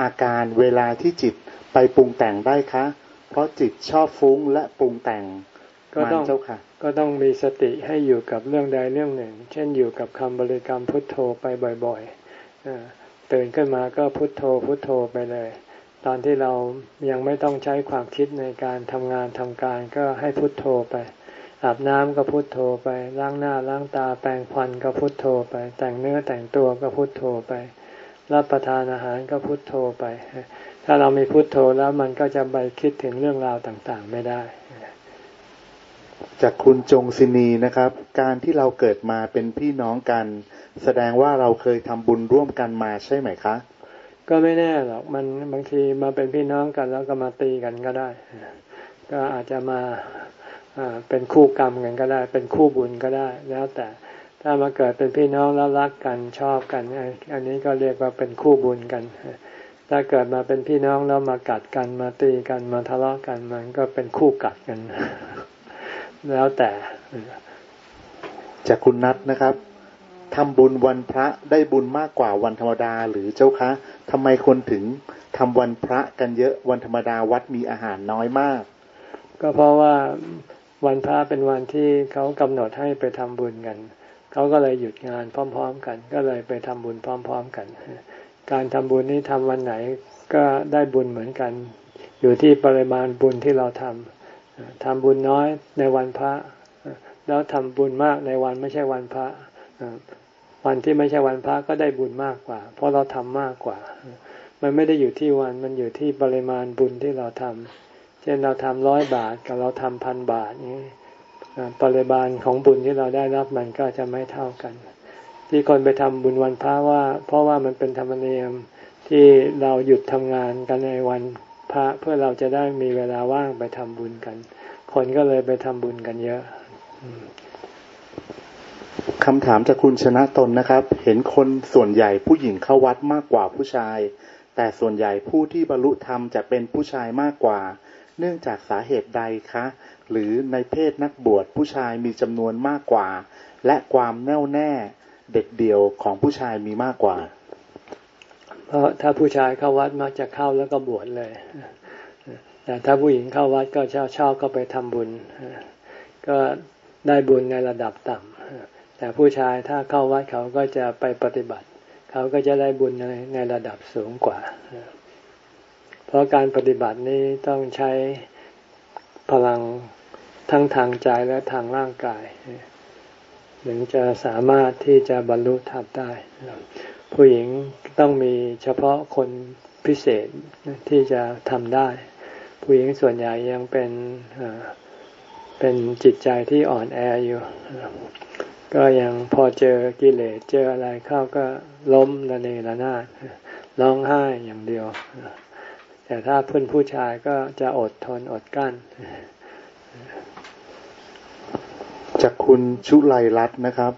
อาการเวลาที่จิตไปปรุงแต่งได้คะ เพราะจิตชอบฟุ้งและปรุงแต่งก็ต้องก็ต้องมีสติให้อยู่กับเรื่องใดเรื่องหนึ่ง เช่นอยู่กับคำบริกรรมพุทโธไปบ่อยๆ ตื่นขึ้นมาก็พุทโธพุทโธไปเลย ตอนที่เรายังไม่ต้องใช้ความคิดในการทำงานทำการก็ให้พุทโธไป อาบน้ำก็พุทโธไป ล้างหน้าล้างตาแปรงฟันก็พุทโธไป แต่งเนื้อแต่งตัวก็พุทโธไป รับประทานอาหารก็พุทโธไป ถ้าเรามีพุโทโธแล้วมันก็จะไปคิดถึงเรื่องราวต่างๆ ไม่ได้จากคุณจงศินีนะครับ การที่เราเกิดมาเป็นพี่น้องกัน แสดงว่าเราเคยทำบุญร่วมกันมาใช่ไหมคะ ก็ไม่แน่หรอกมันบางทีมาเป็นพี่น้องกันแล้วก็มาตีกันก็ได้ ก็อาจจะมาเป็นคู่กรรมกันก็ได้ เป็นคู่บุญก็ได้ แล้วแต่ถ้ามาเกิดเป็นพี่น้องแล้วรักกันชอบกัน อันนี้ก็เรียกว่าเป็นคู่บุญกัน ถ้าเกิดมาเป็นพี่น้องแล้วมากัดกันมาตีกันมาทะเลาะกันมันก็เป็นคู่กัดกัน แล้วแต่จากคุณนัทนะครับ ทำบุญวันพระได้บุญมากกว่าวันธรรมดาหรือเจ้าคะทำไมคนถึงทำวันพระกันเยอะวันธรรมดาวัดมีอาหารน้อยมาก ก็เพราะว่าวันพระเป็นวันที่เขากำหนดให้ไปทำบุญกันเขาก็เลยหยุดงานพร้อม ๆ กัน ก็เลยไปทำบุญพร้อม ๆ กัน การทำบุญนี้ทำวันไหนก็ได้บุญเหมือนกัน อยู่ที่ปริมาณบุญที่เราทำทำบุญน้อยในวันพระ แล้วทำบุญมากในวันไม่ใช่วันพระ วันที่ไม่ใช่วันพระก็ได้บุญมากกว่า เพราะเราทำมากกว่า มันไม่ได้อยู่ที่วันมันอยู่ที่ปริมาณบุญที่เราทำเช่นเราทำร้อยบาทกับเราทำพันบาทนี้ปริมาณของบุญที่เราได้รับมันก็จะไม่เท่ากัน ที่คนไปทำบุญวันพระว่า เพราะว่ามันเป็นธรรมเนียมที่เราหยุดทำงานกันในวันพระเพื่อเราจะได้มีเวลาว่างไปทำบุญกัน คนก็เลยไปทำบุญกันเยอะ คำถามจากคุณชนะตนนะครับ เห็นคนส่วนใหญ่ผู้หญิงเข้าวัดมากกว่าผู้ชาย แต่ส่วนใหญ่ผู้ที่บรรลุธรรมจะเป็นผู้ชายมากกว่า เนื่องจากสาเหตุใดคะ หรือในเพศนักบวชผู้ชายมีจำนวนมากกว่า และความแน่วแน่เด็ดเดี่ยวของผู้ชายมีมากกว่า เพราะถ้าผู้ชายเข้าวัดมักจะเข้าแล้วก็บวชเลย แต่ถ้าผู้หญิงเข้าวัดก็ชอบชอบก็ไปทำบุญ ก็ได้บุญในระดับต่ำ แต่ผู้ชายถ้าเข้าวัดเขาก็จะไปปฏิบัติ เขาก็จะได้บุญในในระดับสูงกว่า เพราะการปฏิบัตินี้ต้องใช้พลังทั้งทางใจและทางร่างกายถึงจะสามารถที่จะบรรลุธรรมได้ ผู้หญิงต้องมีเฉพาะคนพิเศษที่จะทำได้ ผู้หญิงส่วนใหญ่ยังเป็นเป็นจิตใจที่อ่อนแออยู่ ก็ยังพอเจอกิเลสเจออะไรเข้าก็ล้มระเนระนาดร้องไห้อย่างเดียว แต่ถ้าเพื่อนผู้ชายก็จะอดทนอดกั้น จากคุณชุไลรัตน์นะครับ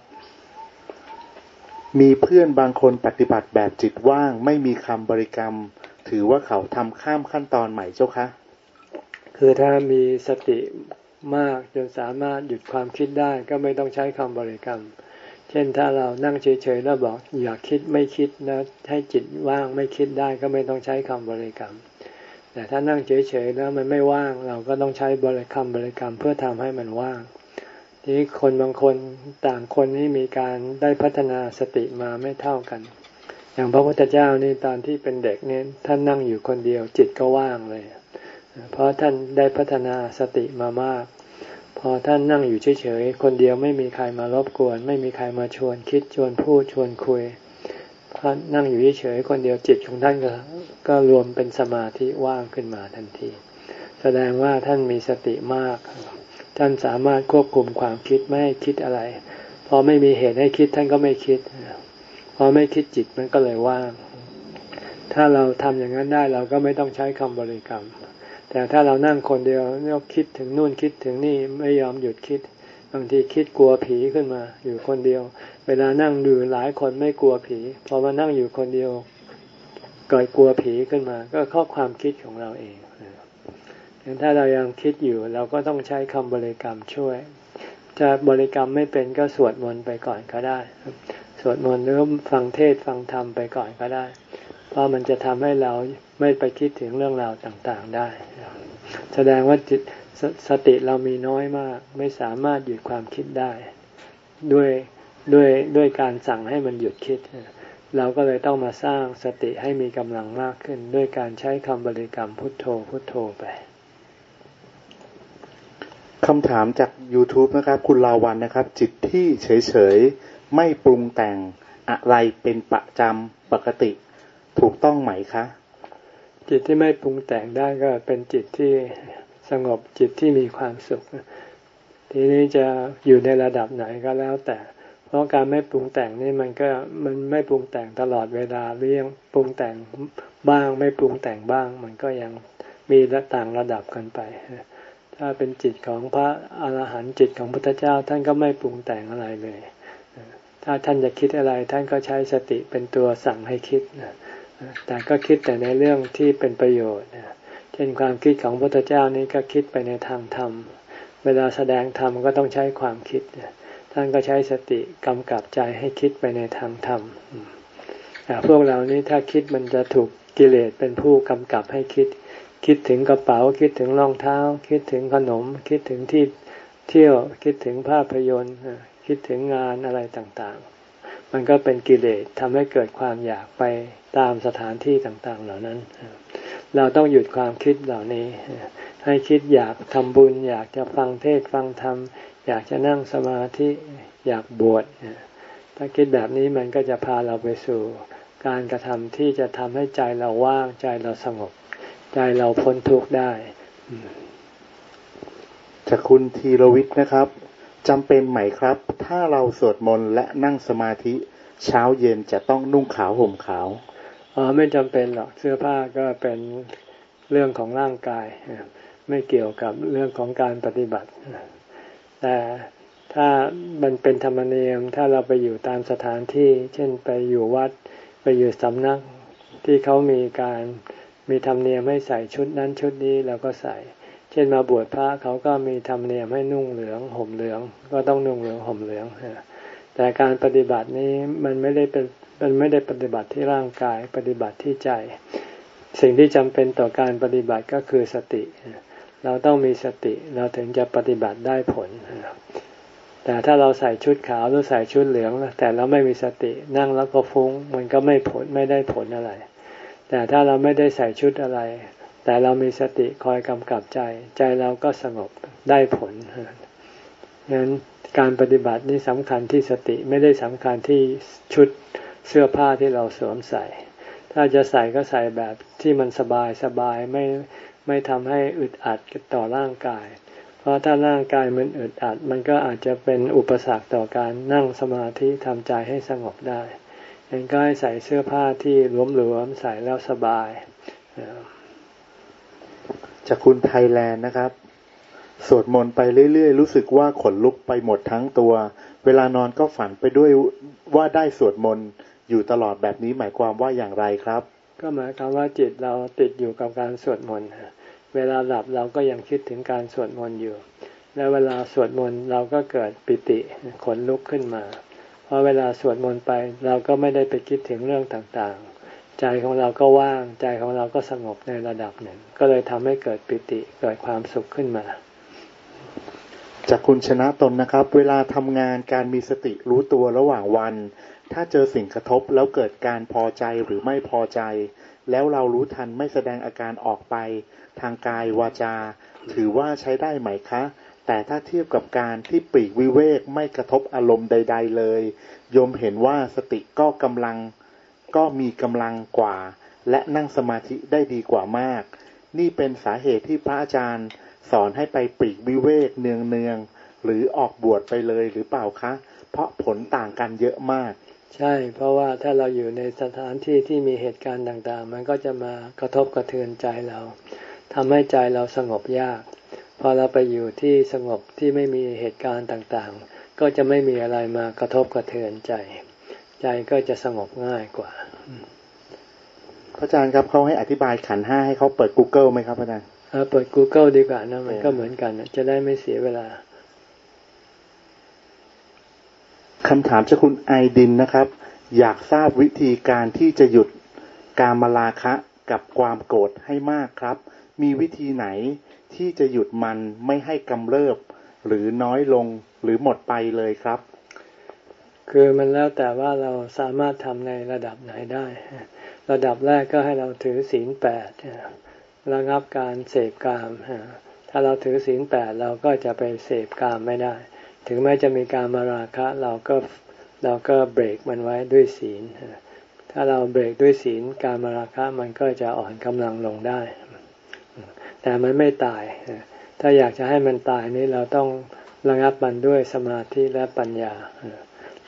มีเพื่อนบางคนปฏิบัติแบบจิตว่าง ไม่มีคำบริกรรม ถือว่าเขาทำข้ามขั้นตอนใหม่เจ้าคะ คือถ้ามีสติ มากจนสามารถหยุดความคิดได้ก็ไม่ต้องใช้คำบริกรรม เช่นถ้าเรานั่งเฉยๆแล้วบอกอยากคิดไม่คิดนะให้จิตว่างไม่คิดได้ก็ไม่ต้องใช้คำบริกรรม แต่ถ้านั่งเฉยๆแล้วมันไม่ว่าง เราก็ต้องใช้บริคำบริกรรมเพื่อทำให้มันว่างทีนี้คนบางคนต่างคนนี้มีการได้พัฒนาสติมาไม่เท่ากัน อย่างพระพุทธเจ้านี่ตอนที่เป็นเด็กเนี่ยท่านนั่งอยู่คนเดียวจิตก็ว่างเลย เพราะท่านได้พัฒนาสติมามาก พอท่านนั่งอยู่เฉยๆคนเดียวไม่มีใครมารบกวน ไม่มีใครมาชวนคิดชวนพูดชวนคุยท่านนั่งอยู่เฉยๆคนเดียวจิตของท่านก็ก็รวมเป็นสมาธิว่างขึ้นมาทันที แสดงว่าท่านมีสติมาก ท่านสามารถควบคุมความคิดไม่ให้คิดอะไร พอไม่มีเหตุให้คิดท่านก็ไม่คิด พอไม่คิดจิตมันก็เลยว่าง ถ้าเราทำอย่างนั้นได้เราก็ไม่ต้องใช้คำบริกรรม แต่ถ้าเรานั่งคนเดียวเราคิดถึงนู่นคิดถึงนี่ไม่ยอมหยุดคิด บางทีคิดกลัวผีขึ้นมา อยู่คนเดียว เวลานั่งดูหลายคนไม่กลัวผีพอมานั่งอยู่คนเดียวเกิดกลัวผีขึ้นมา ก็ข้อความคิดของเราเองถ้าเรายังคิดอยู่ เราก็ต้องใช้คำบริกรรมช่วยจะบริกรรมไม่เป็นก็สวดมนต์ไปก่อนก็ได้ สวดมนต์หรือฟังเทศฟังธรรมไปก่อนก็ได้ เพราะมันจะทำให้เราไม่ไปคิดถึงเรื่องราวต่างๆได้ แสดงว่าจิตสสติเรามีน้อยมาก ไม่สามารถหยุดความคิดได้ ด้วยด้วยด้วยการสั่งให้มันหยุดคิด เราก็เลยต้องมาสร้างสติให้มีกำลังมากขึ้น ด้วยการใช้คำบริกรรมพุทโธพุทโธไปคำถามจาก YouTube นะครับ คุณลาวันนะครับ จิตที่เฉยๆ ไม่ปรุงแต่งอะไรเป็นประจำปกติ ถูกต้องไหมคะ จิตที่ไม่ปรุงแต่งได้ก็เป็นจิตที่สงบจิตที่มีความสุข ทีนี้จะอยู่ในระดับไหนก็แล้วแต่ เพราะการไม่ปรุงแต่งนี่มันก็มันไม่ปรุงแต่งตลอดเวลาเรียงปรุงแต่งบ้างไม่ปรุงแต่งบ้าง มันก็ยังมีต่างระดับกันไป ถ้าเป็นจิตของพระอาหารหันต์จิตของพุทธเจ้า ท่านก็ไม่ปรุงแต่งอะไรเลย ถ้าท่านจะคิดอะไรท่านก็ใช้สติเป็นตัวสั่งให้คิด แต่ก็คิดแต่ในเรื่องที่เป็นประโยชน์เช่นความคิดของพระพุทธเจ้านี้ก็คิดไปในทางธรรม เวลาแสดงธรรมก็ต้องใช้ความคิดท่านก็ใช้สติกำกับใจให้คิดไปในทางธรรมแต่พวกเรานี้ถ้าคิดมันจะถูกกิเลสเป็นผู้กำกับให้คิด คิดถึงกระเป๋าคิดถึงรองเท้า คิดถึงขนม คิดถึงที่เที่ยวคิดถึงภาพยนตร์คิดถึงงานอะไรต่างๆ มันก็เป็นกิเลสทำให้เกิดความอยากไป ตามสถานที่ต่างๆเหล่านั้น เราต้องหยุดความคิดเหล่านี้ ให้คิดอยากทำบุญ อยากจะฟังเทศฟังธรรม อยากจะนั่งสมาธิอยากบวชถ้าคิดแบบนี้มันก็จะพาเราไปสู่การกระทำที่จะทำให้ใจเราว่างใจเราสงบ ใจเราพ้นทุกข์ได้จากคุณธีรวิทย์นะครับจำเป็นไหมครับ ถ้าเราสวดมนต์และนั่งสมาธิ เช้าเย็นจะต้องนุ่งขาวห่มขาว อ๋อไม่จำเป็นหรอกเสื้อผ้าก็เป็นเรื่องของร่างกาย ไม่เกี่ยวกับเรื่องของการปฏิบัติ แต่ถ้ามันเป็นธรรมเนียมถ้าเราไปอยู่ตามสถานที่ เช่นไปอยู่วัดไปอยู่สำนักที่เขามีการมีธรรมเนียมให้ใส่ชุดนั้นชุดนี้เราก็ใส่ เช่นมาบวชพระเขาก็มีธรรมเนียมให้นุ่งเหลืองห่มเหลือง ก็ต้องนุ่งเหลืองห่มเหลืองแต่การปฏิบัตินี้มันไม่ได้เป็น มันไม่ได้ปฏิบัติที่ร่างกายปฏิบัติที่ใจ สิ่งที่จำเป็นต่อการปฏิบัติก็คือสติ เราต้องมีสติเราถึงจะปฏิบัติได้ผล แต่ถ้าเราใส่ชุดขาวหรือใส่ชุดเหลือง แต่เราไม่มีสตินั่งแล้วก็ฟุ้ง มันก็ไม่ผลไม่ได้ผลอะไร แต่ถ้าเราไม่ได้ใส่ชุดอะไร แต่เรามีสติคอยกำกับใจ ใจเราก็สงบได้ผลงั้นการปฏิบัตินี่สำคัญที่สติไม่ได้สำคัญที่ชุด เสื้อผ้าที่เราสวมใส่ ถ้าจะใส่ก็ใส่แบบที่มันสบายสบายไม่ไม่ทำให้อึดอัดต่อร่างกาย เพราะถ้าร่างกายมันอึดอัด มันก็อาจจะเป็นอุปสรรคต่อการนั่งสมาธิทำใจให้สงบได้ยังก็ให้ใส่เสื้อผ้าที่หลวมๆใส่แล้วสบาย จากคุณไทยแลนด์นะครับ สวดมนต์ไปเรื่อยๆ รู้สึกว่าขนลุกไปหมดทั้งตัว เวลานอนก็ฝันไปด้วยว่าได้สวดมนต์ อยู่ตลอดแบบนี้หมายความว่าอย่างไรครับ ก็หมายความว่าจิตเราติดอยู่กับการสวดมนต์เวลาหลับเราก็ยังคิดถึงการสวดมนต์อยู่ และเวลาสวดมนต์เราก็เกิดปิติขนลุกขึ้นมาเพราะเวลาสวดมนต์ไปเราก็ไม่ได้ไปคิดถึงเรื่องต่างๆ ใจของเราก็ว่างใจของเราก็สงบในระดับหนึ่ง ก็เลยทำให้เกิดปิติเกิดความสุขขึ้นมาจากคุณชนะตนนะครับ เวลาทำงานการมีสติรู้ตัวระหว่างวัน ถ้าเจอสิ่งกระทบแล้วเกิดการพอใจหรือไม่พอใจ แล้วเรารู้ทันไม่แสดงอาการออกไป ทางกายวาจา ถือว่าใช้ได้ไหมคะ แต่ถ้าเทียบกับการที่ปีกวิเวกไม่กระทบอารมณ์ใด ๆ เลย โยมเห็นว่าสติก็กำลังก็มีกำลังกว่า และนั่งสมาธิได้ดีกว่ามาก นี่เป็นสาเหตุที่พระอาจารย์ สอนให้ไปปีกวิเวกเนืองๆหรือออกบวชไปเลยหรือเปล่าคะ เพราะผลต่างกันเยอะมาก ใช่ เพราะว่าถ้าเราอยู่ในสถานที่ที่มีเหตุการณ์ต่างๆ มันก็จะมากระทบกระเทือนใจเราทำให้ใจเราสงบยาก พอเราไปอยู่ที่สงบที่ไม่มีเหตุการณ์ต่างๆ ก็จะไม่มีอะไรมากระทบกระเทือนใจ ใจก็จะสงบง่ายกว่าพระอาจารย์ครับเขาให้อธิบายขันห้าให้เขาเปิด Google ไหมครับพระอาจารย์เปิด Google ดีกว่านะมันก็เหมือนกันจะได้ไม่เสียเวลา คำถามจากคุณไอดินนะครับ อยากทราบวิธีการที่จะหยุดการมาลาคะกับความโกรธให้มากครับ มีวิธีไหนที่จะหยุดมันไม่ให้กำเริบ หรือน้อยลงหรือหมดไปเลยครับ คือมันแล้วแต่ว่าเราสามารถทำในระดับไหนได้ ระดับแรกก็ให้เราถือศีลแปดระงับการเสพกามถ้าเราถือศีลแปดเราก็จะไปเสพกามไม่ได้ ถึงแม้จะมีการมาราคะเราก็เราก็เบรกมันไว้ด้วยศีล ถ้าเราเบรกด้วยศีลการมาราคะมันก็จะอ่อนกำลังลงได้ แต่มันไม่ตาย ถ้าอยากจะให้มันตายนี่เราต้องระงับมันด้วยสมาธิและปัญญา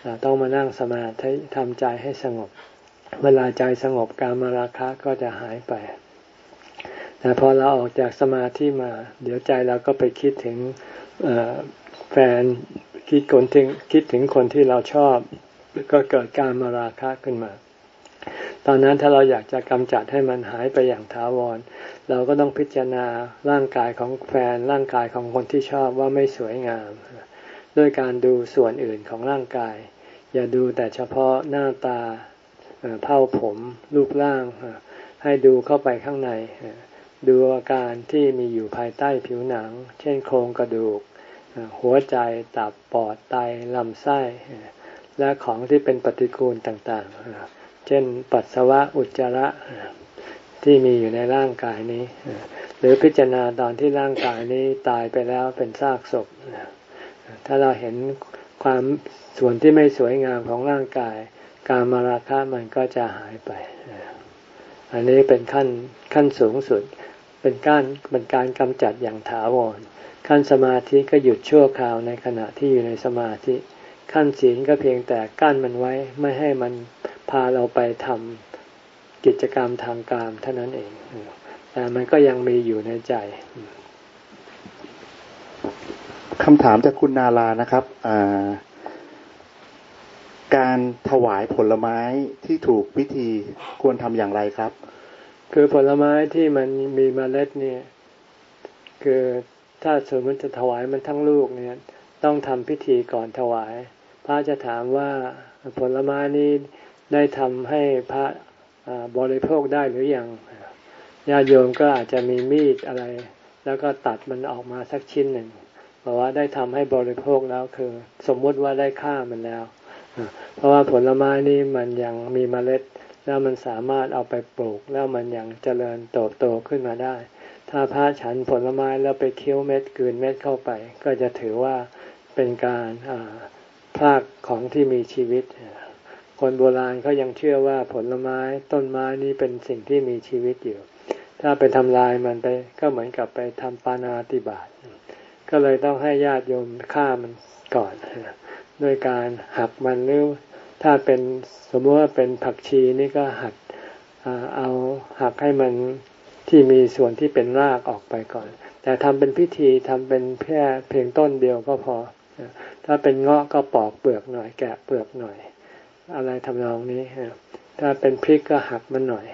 เราต้องมานั่งสมาธิทำใจให้สงบ เวลาใจสงบการมาราคะก็จะหายไป แต่พอเราออกจากสมาธิมา เดี๋ยวใจเราก็ไปคิดถึง แฟนคิดคนถึงคิดถึงคนที่เราชอบก็เกิดการมาราคะขึ้นมา ตอนนั้นถ้าเราอยากจะกำจัดให้มันหายไปอย่างถาวร เราก็ต้องพิจารณาร่างกายของแฟนร่างกายของคนที่ชอบว่าไม่สวยงาม ด้วยการดูส่วนอื่นของร่างกาย อย่าดูแต่เฉพาะหน้าตาเผ้าผมรูปร่าง ให้ดูเข้าไปข้างใน ดูอาการที่มีอยู่ภายใต้ผิวหนัง เช่นโครงกระดูก หัวใจตับปอดไตลำไส้ และของที่เป็นปฏิกูลต่างๆ เช่น ปัสสาวะอุจจาระที่มีอยู่ในร่างกายนี้ หรือพิจารณาตอนที่ร่างกายนี้ตายไปแล้วเป็นซากศพ ถ้าเราเห็นความส่วนที่ไม่สวยงามของร่างกาย การมาราคะมันก็จะหายไป อันนี้เป็นขั้นขั้นสูงสุด เป็นการเป็นการกำจัดอย่างถาวร ขั้นสมาธิก็หยุดชั่วคราวในขณะที่อยู่ในสมาธิ ขั้นศีลก็เพียงแต่กั้นมันไว้ไม่ให้มันพาเราไปทำกิจกรรมทางการเท่านั้นเอง แต่มันก็ยังมีอยู่ในใจคำถามจากคุณนาลานะครับการถวายผลไม้ที่ถูกวิธีควรทำอย่างไรครับ คือผลไม้ที่มันมีมเมล็ดเนี่ย คือ ถ้าสมมติจะถวายมันทั้งลูกเนี่ยต้องทำพิธีก่อนถวาย พระจะถามว่าผลไม้นี้ได้ทำให้พระบริโภคได้หรือยังญาโยมก็อาจจะมีมีดอะไร แล้วก็ตัดมันออกมาสักชิ้นหนึ่งบอกว่าได้ทำให้บริโภคแล้วคือ สมมุติว่าได้ฆ่ามันแล้ว เพราะว่าผลไม้นี่มันยังมีเมล็ด แล้วมันสามารถเอาไปปลูก แล้วมันยังเจริญโตโตขึ้นมาได้ ถ้าพระฉันผลไม้แล้วไปเคี้ยวเม็ดกืนเม็ดเข้าไป ก็จะถือว่าเป็นการพลากของที่มีชีวิต คนโบราณเขายังเชื่อว่าผลไม้ต้นไม้นี้เป็นสิ่งที่มีชีวิตอยู่ ถ้าไปทำลายมันไปก็เหมือนกับไปทำปานาติบาตก็เลยต้องให้ญาติโยมฆ่ามันก่อนด้วยการหักมันหรือถ้าเป็นสมมติว่าเป็นผักชีนี่ก็หักเอาหักให้มัน ที่มีส่วนที่เป็นรากออกไปก่อน แต่ทำเป็นพิธีทำเป็นแค่เพียงต้นเดียวก็พอ ถ้าเป็นเงาะก็ปอกเปลือกหน่อย แกะเปลือกหน่อย อะไรทำนองนี้ ถ้าเป็นพริกก็หักมันหน่อย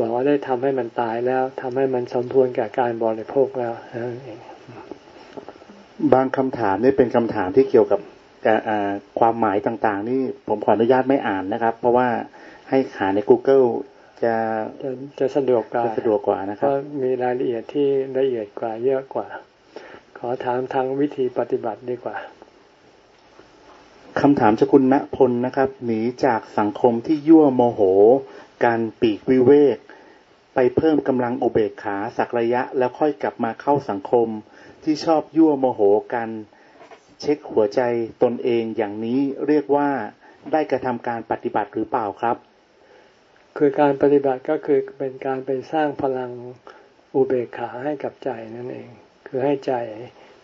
บอกว่าได้ทำให้มันตายแล้วทำให้มันสมควรแก่การบริโภคแล้วบางคำถามนี่เป็นคำถามที่เกี่ยวกับความหมายต่างๆ นี่ผมขออนุญาตไม่อ่านนะครับ เพราะว่าให้หาใน Google จะจะจะสะดวกกว่าสะดวกกว่านะครับก็มีรายละเอียดที่ละเอียดกว่าเยอะกว่า ขอถามทางวิธีปฏิบัติดีกว่าคำถามจากคุณณพลนะครับ หนีจากสังคมที่ยั่วโมโห การปีกวิเวก ไปเพิ่มกำลังอุเบกขาสักระยะ แล้วค่อยกลับมาเข้าสังคมที่ชอบยั่วโมโหกันเช็คหัวใจตนเองอย่างนี้เรียกว่าได้กระทำการปฏิบัติหรือเปล่าครับ คือการปฏิบัติก็คือเป็นการไปสร้างพลังอุเบกขาให้กับใจนั่นเอง คือให้ใจ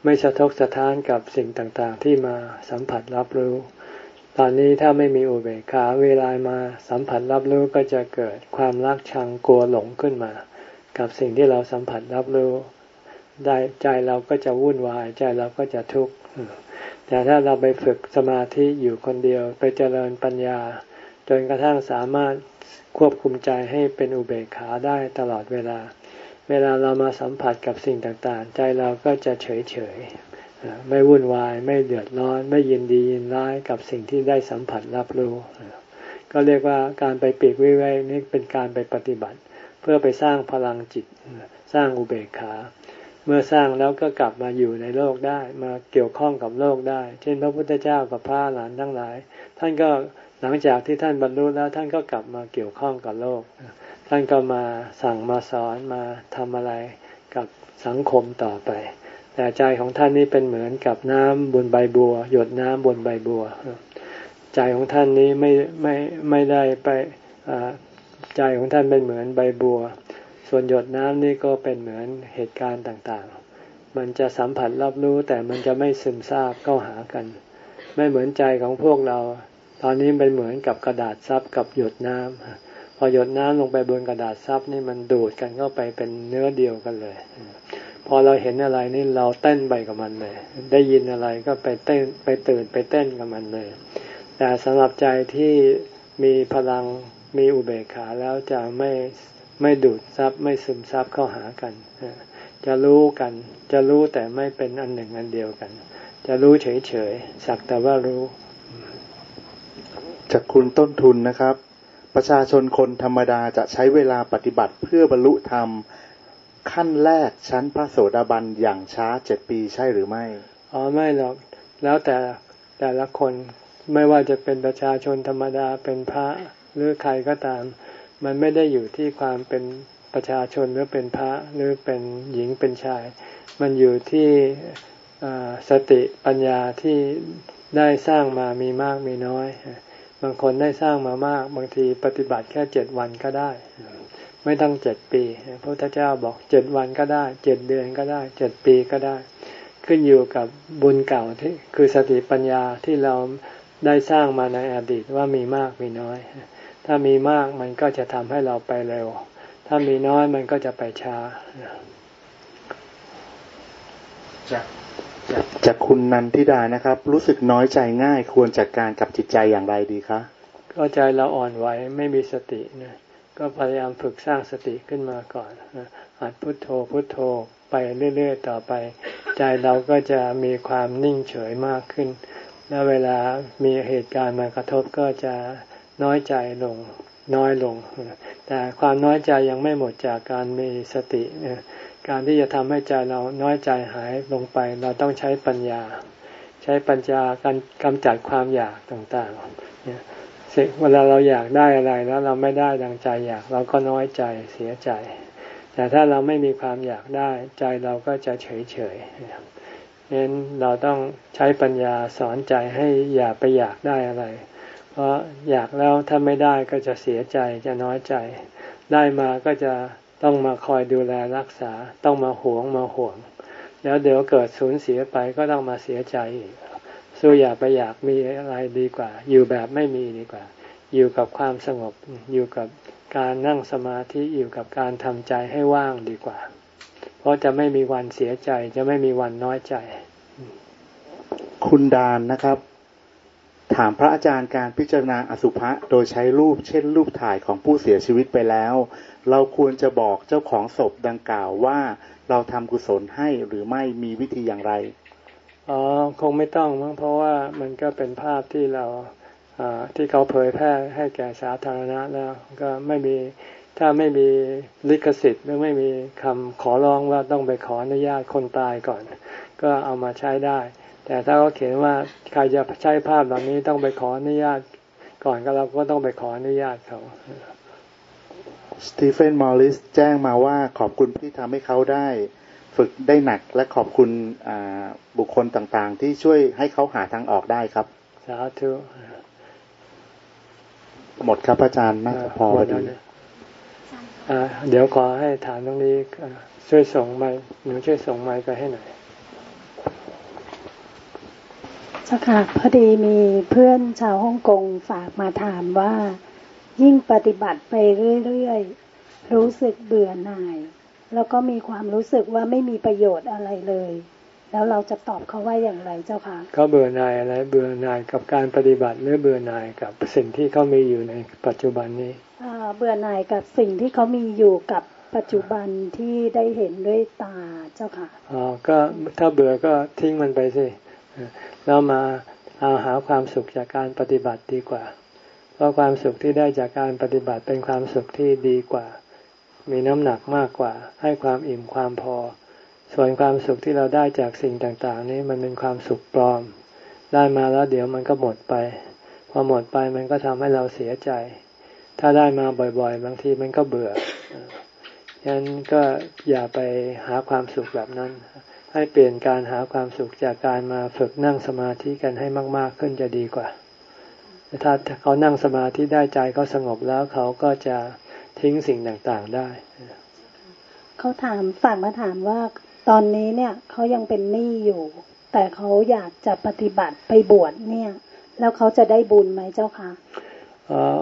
ไม่สะทกสะท้านกับสิ่งต่างๆ ที่มาสัมผัสรับรู้ ตอนนี้ถ้าไม่มีอุเบกขาเวลามาสัมผัสรับรู้ก็จะเกิดความรักชังกลัวหลงขึ้นมา กับสิ่งที่เราสัมผัสรับรู้ได้ใจเราก็จะวุ่นวายใจเราก็จะทุกข์แต่ถ้าเราไปฝึกสมาธิอยู่คนเดียวไปเจริญปัญญา จนกระทั่งสามารถ ควบคุมใจให้เป็นอุเบกขาได้ตลอดเวลา เวลาเรามาสัมผัสกับสิ่งต่างๆ ใจเราก็จะเฉยเฉยไม่วุ่นวายไม่เดือดร้อน ไม่ยินดียินร้ายกับสิ่งที่ได้สัมผัสรับรู้ ก็เรียกว่าการไปปีกวิเวกนี่เป็นการไปปฏิบัติ เพื่อไปสร้างพลังจิตสร้างอุเบกขา เมื่อสร้างแล้วก็กลับมาอยู่ในโลกได้ มาเกี่ยวข้องกับโลกได้ เช่น พระพุทธเจ้ากับพระหลานทั้งหลาย ท่านก็ หลังจากที่ท่านบรรลุแล้วท่านก็กลับมาเกี่ยวข้องกับโลก ท่านก็มาสั่งมาสอนมาทำอะไรกับสังคมต่อไป แต่ใจของท่านนี้เป็นเหมือนกับน้ำบนใบบัว หยดน้ำบนใบบัว ใจของท่านนี้ไม่ไม่ไม่ได้ไปใจของท่านเป็นเหมือนใบบัว ส่วนหยดน้ำนี่ก็เป็นเหมือนเหตุการณ์ต่างๆ มันจะสัมผัสรับรู้แต่มันจะไม่ซึมซาบเข้าหากัน ไม่เหมือนใจของพวกเรา ตอนนี้เป็นเหมือนกับกระดาษซับกับหยดน้ำพอหยดน้ำลงไปบนกระดาษซับนี่มันดูดกันเข้าไปเป็นเนื้อเดียวกันเลย พอเราเห็นอะไรนี่เราเต้นไปกับมันเลย ได้ยินอะไรก็ไปเต้นไปตื่นไปเต้นกับมันเลย แต่สำหรับใจที่มีพลังมีอุเบกขาแล้วจะไม่ไม่ดูดซับไม่ซึมซับเข้าหากัน จะรู้กัน จะรู้แต่ไม่เป็นอันหนึ่งอันเดียวกัน จะรู้เฉยๆสักแต่ว่ารู้ จากคุณต้นทุนนะครับ ประชาชนคนธรรมดาจะใช้เวลาปฏิบัติเพื่อบรรลุธรรมขั้นแรกชั้นพระโสดาบันอย่างช้าเจ็ดปีใช่หรือไม่ อ๋อไม่หรอก แล้วแต่แต่ละคนไม่ว่าจะเป็นประชาชนธรรมดาเป็นพระหรือใครก็ตาม มันไม่ได้อยู่ที่ความเป็นประชาชนหรือเป็นพระหรือเป็นหญิงเป็นชาย มันอยู่ที่สติปัญญาที่ได้สร้างมามีมากมีน้อย บางคนได้สร้างมามาก บางทีปฏิบัติแค่เจ็ดวันก็ได้ ไม่ต้องเจ็ดปีพระพุทธเจ้าบอกเจ็ดวันก็ได้เจ็ดเดือนก็ได้เจ็ดปีก็ได้ ขึ้นอยู่กับบุญเก่าที่คือสติปัญญาที่เราได้สร้างมาในอดีตว่ามีมากมีน้อย ถ้ามีมากมันก็จะทำให้เราไปเร็ว ถ้ามีน้อยมันก็จะไปช้าจาก จากคุณนันทิดานะครับ รู้สึกน้อยใจง่ายควรจัดการกับจิตใจอย่างไรดีคะก็ใจเราอ่อนไหวไม่มีสตินะก็พยายามฝึกสร้างสติขึ้นมาก่อนหัดพุทโธพุทโธไปเรื่อย ๆ ต่อไป ใจเราก็จะมีความนิ่งเฉยมากขึ้น และเวลามีเหตุการณ์มากระทบก็จะน้อยใจลงน้อยลง แต่ความน้อยใจยังไม่หมดจากการมีสติ การที่จะทำให้ใจเราน้อยใจหายลงไป เราต้องใช้ปัญญา ใช้ปัญญาการกำจัดความอยากต่างๆเนี่ยเวลาเราอยากได้อะไรแล้วเราไม่ได้ดังใจอยากเราก็น้อยใจเสียใจ แต่ถ้าเราไม่มีความอยากได้ใจเราก็จะเฉยเฉยเน้นเราต้องใช้ปัญญาสอนใจให้อย่าไปอยากได้อะไร เพราะอยากแล้วถ้าไม่ได้ก็จะเสียใจจะน้อยใจ ได้มาก็จะ ต้องมาคอยดูแลรักษา ต้องมาหวงมาห่วง แล้วเดี๋ยวเกิดสูญเสียไปก็ต้องมาเสียใจอีกสู้อย่าไปอยากมีอะไรดีกว่า อยู่แบบไม่มีดีกว่า อยู่กับความสงบ อยู่กับการนั่งสมาธิอยู่กับการทำใจให้ว่างดีกว่า เพราะจะไม่มีวันเสียใจ จะไม่มีวันน้อยใจ คุณดานนะครับ ถามพระอาจารย์การพิจารณาอสุภะโดยใช้รูปเช่นรูปถ่ายของผู้เสียชีวิตไปแล้ว เราควรจะบอกเจ้าของศพดังกล่าวว่าเราทำกุศลให้หรือไม่มีวิธีอย่างไรอ๋อคงไม่ต้องมั้งเพราะว่ามันก็เป็นภาพที่เราที่เขาเผยแพร่ให้แก่สาธารณะแล้วก็ไม่มีถ้าไม่มีลิขสิทธิ์หรือไม่มีคำขอร้องว่าต้องไปขออนุญาตคนตายก่อน ก็เอามาใช้ได้ แต่ถ้าเขาเขียนว่าใครจะใช้ภาพเหล่านี้ต้องไปขออนุญาตก่อนก็เราก็ต้องไปขออนุญาตเขา สตีเฟนมอริสแจ้งมาว่าขอบคุณที่ทำให้เขาได้ ฝึกได้หนักและขอบคุณบุคคลต่างๆ ที่ช่วยให้เขาหาทางออกได้ครับ สาธุหมดครับอาจารย์น่าจะพอดีเดี๋ยวขอให้ถามตรงนี้ช่วยส่งไมหนูช่วยส่งไมไปให้หน่อยเจ้าค่ะพอดีมีเพื่อนชาวฮ่องกงฝากมาถามว่า ยิ่งปฏิบัติไปเรื่อยๆ รู้สึกเบื่อหน่าย แล้วก็มีความรู้สึกว่าไม่มีประโยชน์อะไรเลย แล้วเราจะตอบเขาว่าอย่างไรเจ้าคะเขาเบื่อหน่ายอะไร เบื่อหน่ายกับการปฏิบัติหรือเบื่อหน่ายกับสิ่งที่เขามีอยู่ในปัจจุบันนี้เบื่อหน่ายกับสิ่งที่เขามีอยู่กับปัจจุบันที่ได้เห็นด้วยตาเจ้าค่ะอ๋อก็ถ้าเบื่อก็ทิ้งมันไปสิแล้วมาเอาหาความสุขจากการปฏิบัติดีกว่า พราะความสุขที่ได้จากการปฏิบัติเป็นความสุขที่ดีกว่า มีน้ำหนักมากกว่า ให้ความอิ่มความพอ ส่วนความสุขที่เราได้จากสิ่งต่างๆ นี้มันเป็นความสุขปลอม ได้มาแล้วเดี๋ยวมันก็หมดไป พอหมดไปมันก็ทำให้เราเสียใจ ถ้าได้มาบ่อยๆ บางทีมันก็เบื่อฉะนั้นก็อย่าไปหาความสุขแบบนั้น ให้เปลี่ยนการหาความสุขจากการมาฝึกนั่งสมาธิกันให้มาก ๆขึ้นจะดีกว่า ถ้าเขานั่งสมาธิได้ใจเขาสงบแล้วเขาก็จะทิ้งสิ่งต่างๆได้ เขาถามฝากมาถามว่าตอนนี้เนี่ยเขายังเป็นหนี้อยู่ แต่เขาอยากจะปฏิบัติไปบวชเนี่ย แล้วเขาจะได้บุญไหมเจ้าคะ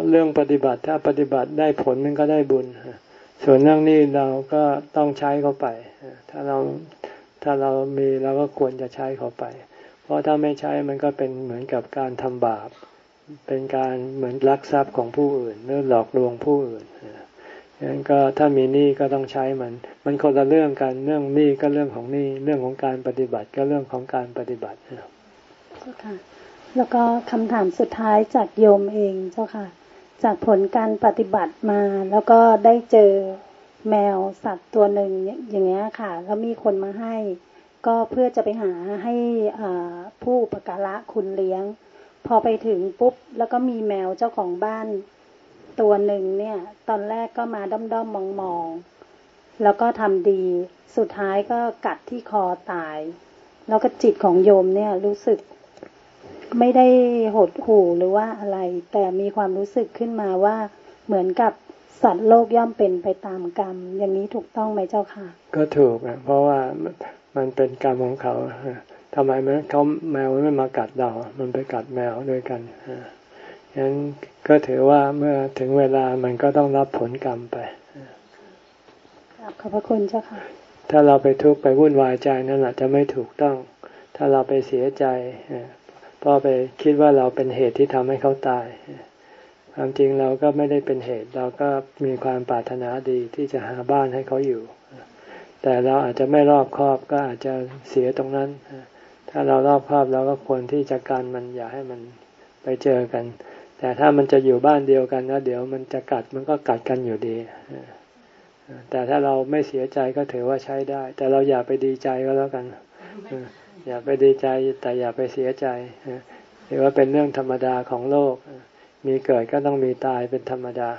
เรื่องปฏิบัติถ้าปฏิบัติได้ผลมันก็ได้บุญส่วนเรื่องนี้เราก็ต้องใช้เขาไป ถ้าเราถ้าเรามีเราก็ควรจะใช้เขาไป เพราะถ้าไม่ใช้มันก็เป็นเหมือนกับการทำบาป เป็นการเหมือนลักทรัพย์ของผู้อื่นหรือหลอกลวงผู้อื่นฉะนั้นก็ถ้ามีหนี้ก็ต้องใช้มัน มันคนละเรื่องกันเรื่องหนี้ก็เรื่องของหนี้เรื่องของการปฏิบัติก็เรื่องของการปฏิบัติเจ้าค่ะ แล้วก็คำถามสุดท้ายจากโยมเองเจ้าค่ะ จากผลการปฏิบัติมา แล้วก็ได้เจอแมวสัตว์ตัวหนึ่งอย่างเงี้ยค่ะ แล้วมีคนมาให้ ก็เพื่อจะไปหาให้ผู้ประการะคุณเลี้ยง พอไปถึงปุ๊บ แล้วก็มีแมวเจ้าของบ้าน ตัวหนึ่งเนี่ย ตอนแรกก็มาด้อมด้อมมองมองแล้วก็ทำดี สุดท้ายก็กัดที่คอตาย แล้วก็จิตของโยมเนี่ยรู้สึกไม่ได้หดหู่หรือว่าอะไร แต่มีความรู้สึกขึ้นมาว่าเหมือนกับสัตว์โลกย่อมเป็นไปตามกรรม อย่างนี้ถูกต้องไหมเจ้าค่ะ ก็ถูกนะเพราะว่ามันเป็นกรรมของเขา ทำไมมันเขาแมวไม่มากัดเรา มันไปกัดแมวด้วยกันฉะนั้นก็ถือว่าเมื่อถึงเวลามันก็ต้องรับผลกรรมไปขอบพระคุณเจ้าค่ะ ถ้าเราไปทุกข์ไปวุ่นวายใจนั่นแหละจะไม่ถูกต้อง ถ้าเราไปเสียใจเพราะไปคิดว่าเราเป็นเหตุที่ทำให้เขาตายความจริงเราก็ไม่ได้เป็นเหตุ เราก็มีความปรารถนาดีที่จะหาบ้านให้เขาอยู่ แต่เราอาจจะไม่รอบคอบก็อาจจะเสียตรงนั้น ถ้าเรารอบคอบเราก็ควรที่จะกันมันอย่าให้มันไปเจอกัน แต่ถ้ามันจะอยู่บ้านเดียวกันแล้วเดี๋ยวมันจะกัดมันก็กัดกันอยู่ดี แต่ถ้าเราไม่เสียใจก็ถือว่าใช้ได้ แต่เราอย่าไปดีใจก็แล้วกัน อย่าไปดีใจแต่อย่าไปเสียใจถือว่าเป็นเรื่องธรรมดาของโลก มีเกิดก็ต้องมีตายเป็นธรรมดา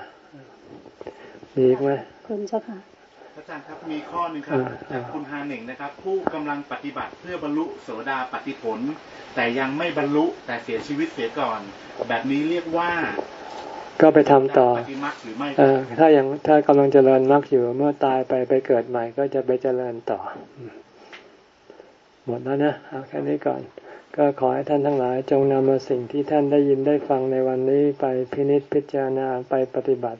มีอีกไหมคุณเจ้าค่ะ อาจารย์ครับมีข้อหนึ่งครับจากคุณฮาหนึ่งนะครับ ผู้กำลังปฏิบัติเพื่อบรรลุโสดาปฏิผล แต่ยังไม่บรรลุแต่เสียชีวิตเสียก่อน แบบนี้เรียกว่า ก็ไปทำต่อหรือไม่ถ้ายังถ้ากำลังเจริญมรรคอยู่เมื่อตายไปไปเกิดใหม่ก็จะไปเจริญต่อ หมดแล้วนะเอาแค่นี้ก่อน ก็ขอให้ท่านทั้งหลาย จงนำเอาสิ่งที่ท่านได้ยินได้ฟังในวันนี้ไปพินิจพิจารณาไปปฏิบัติ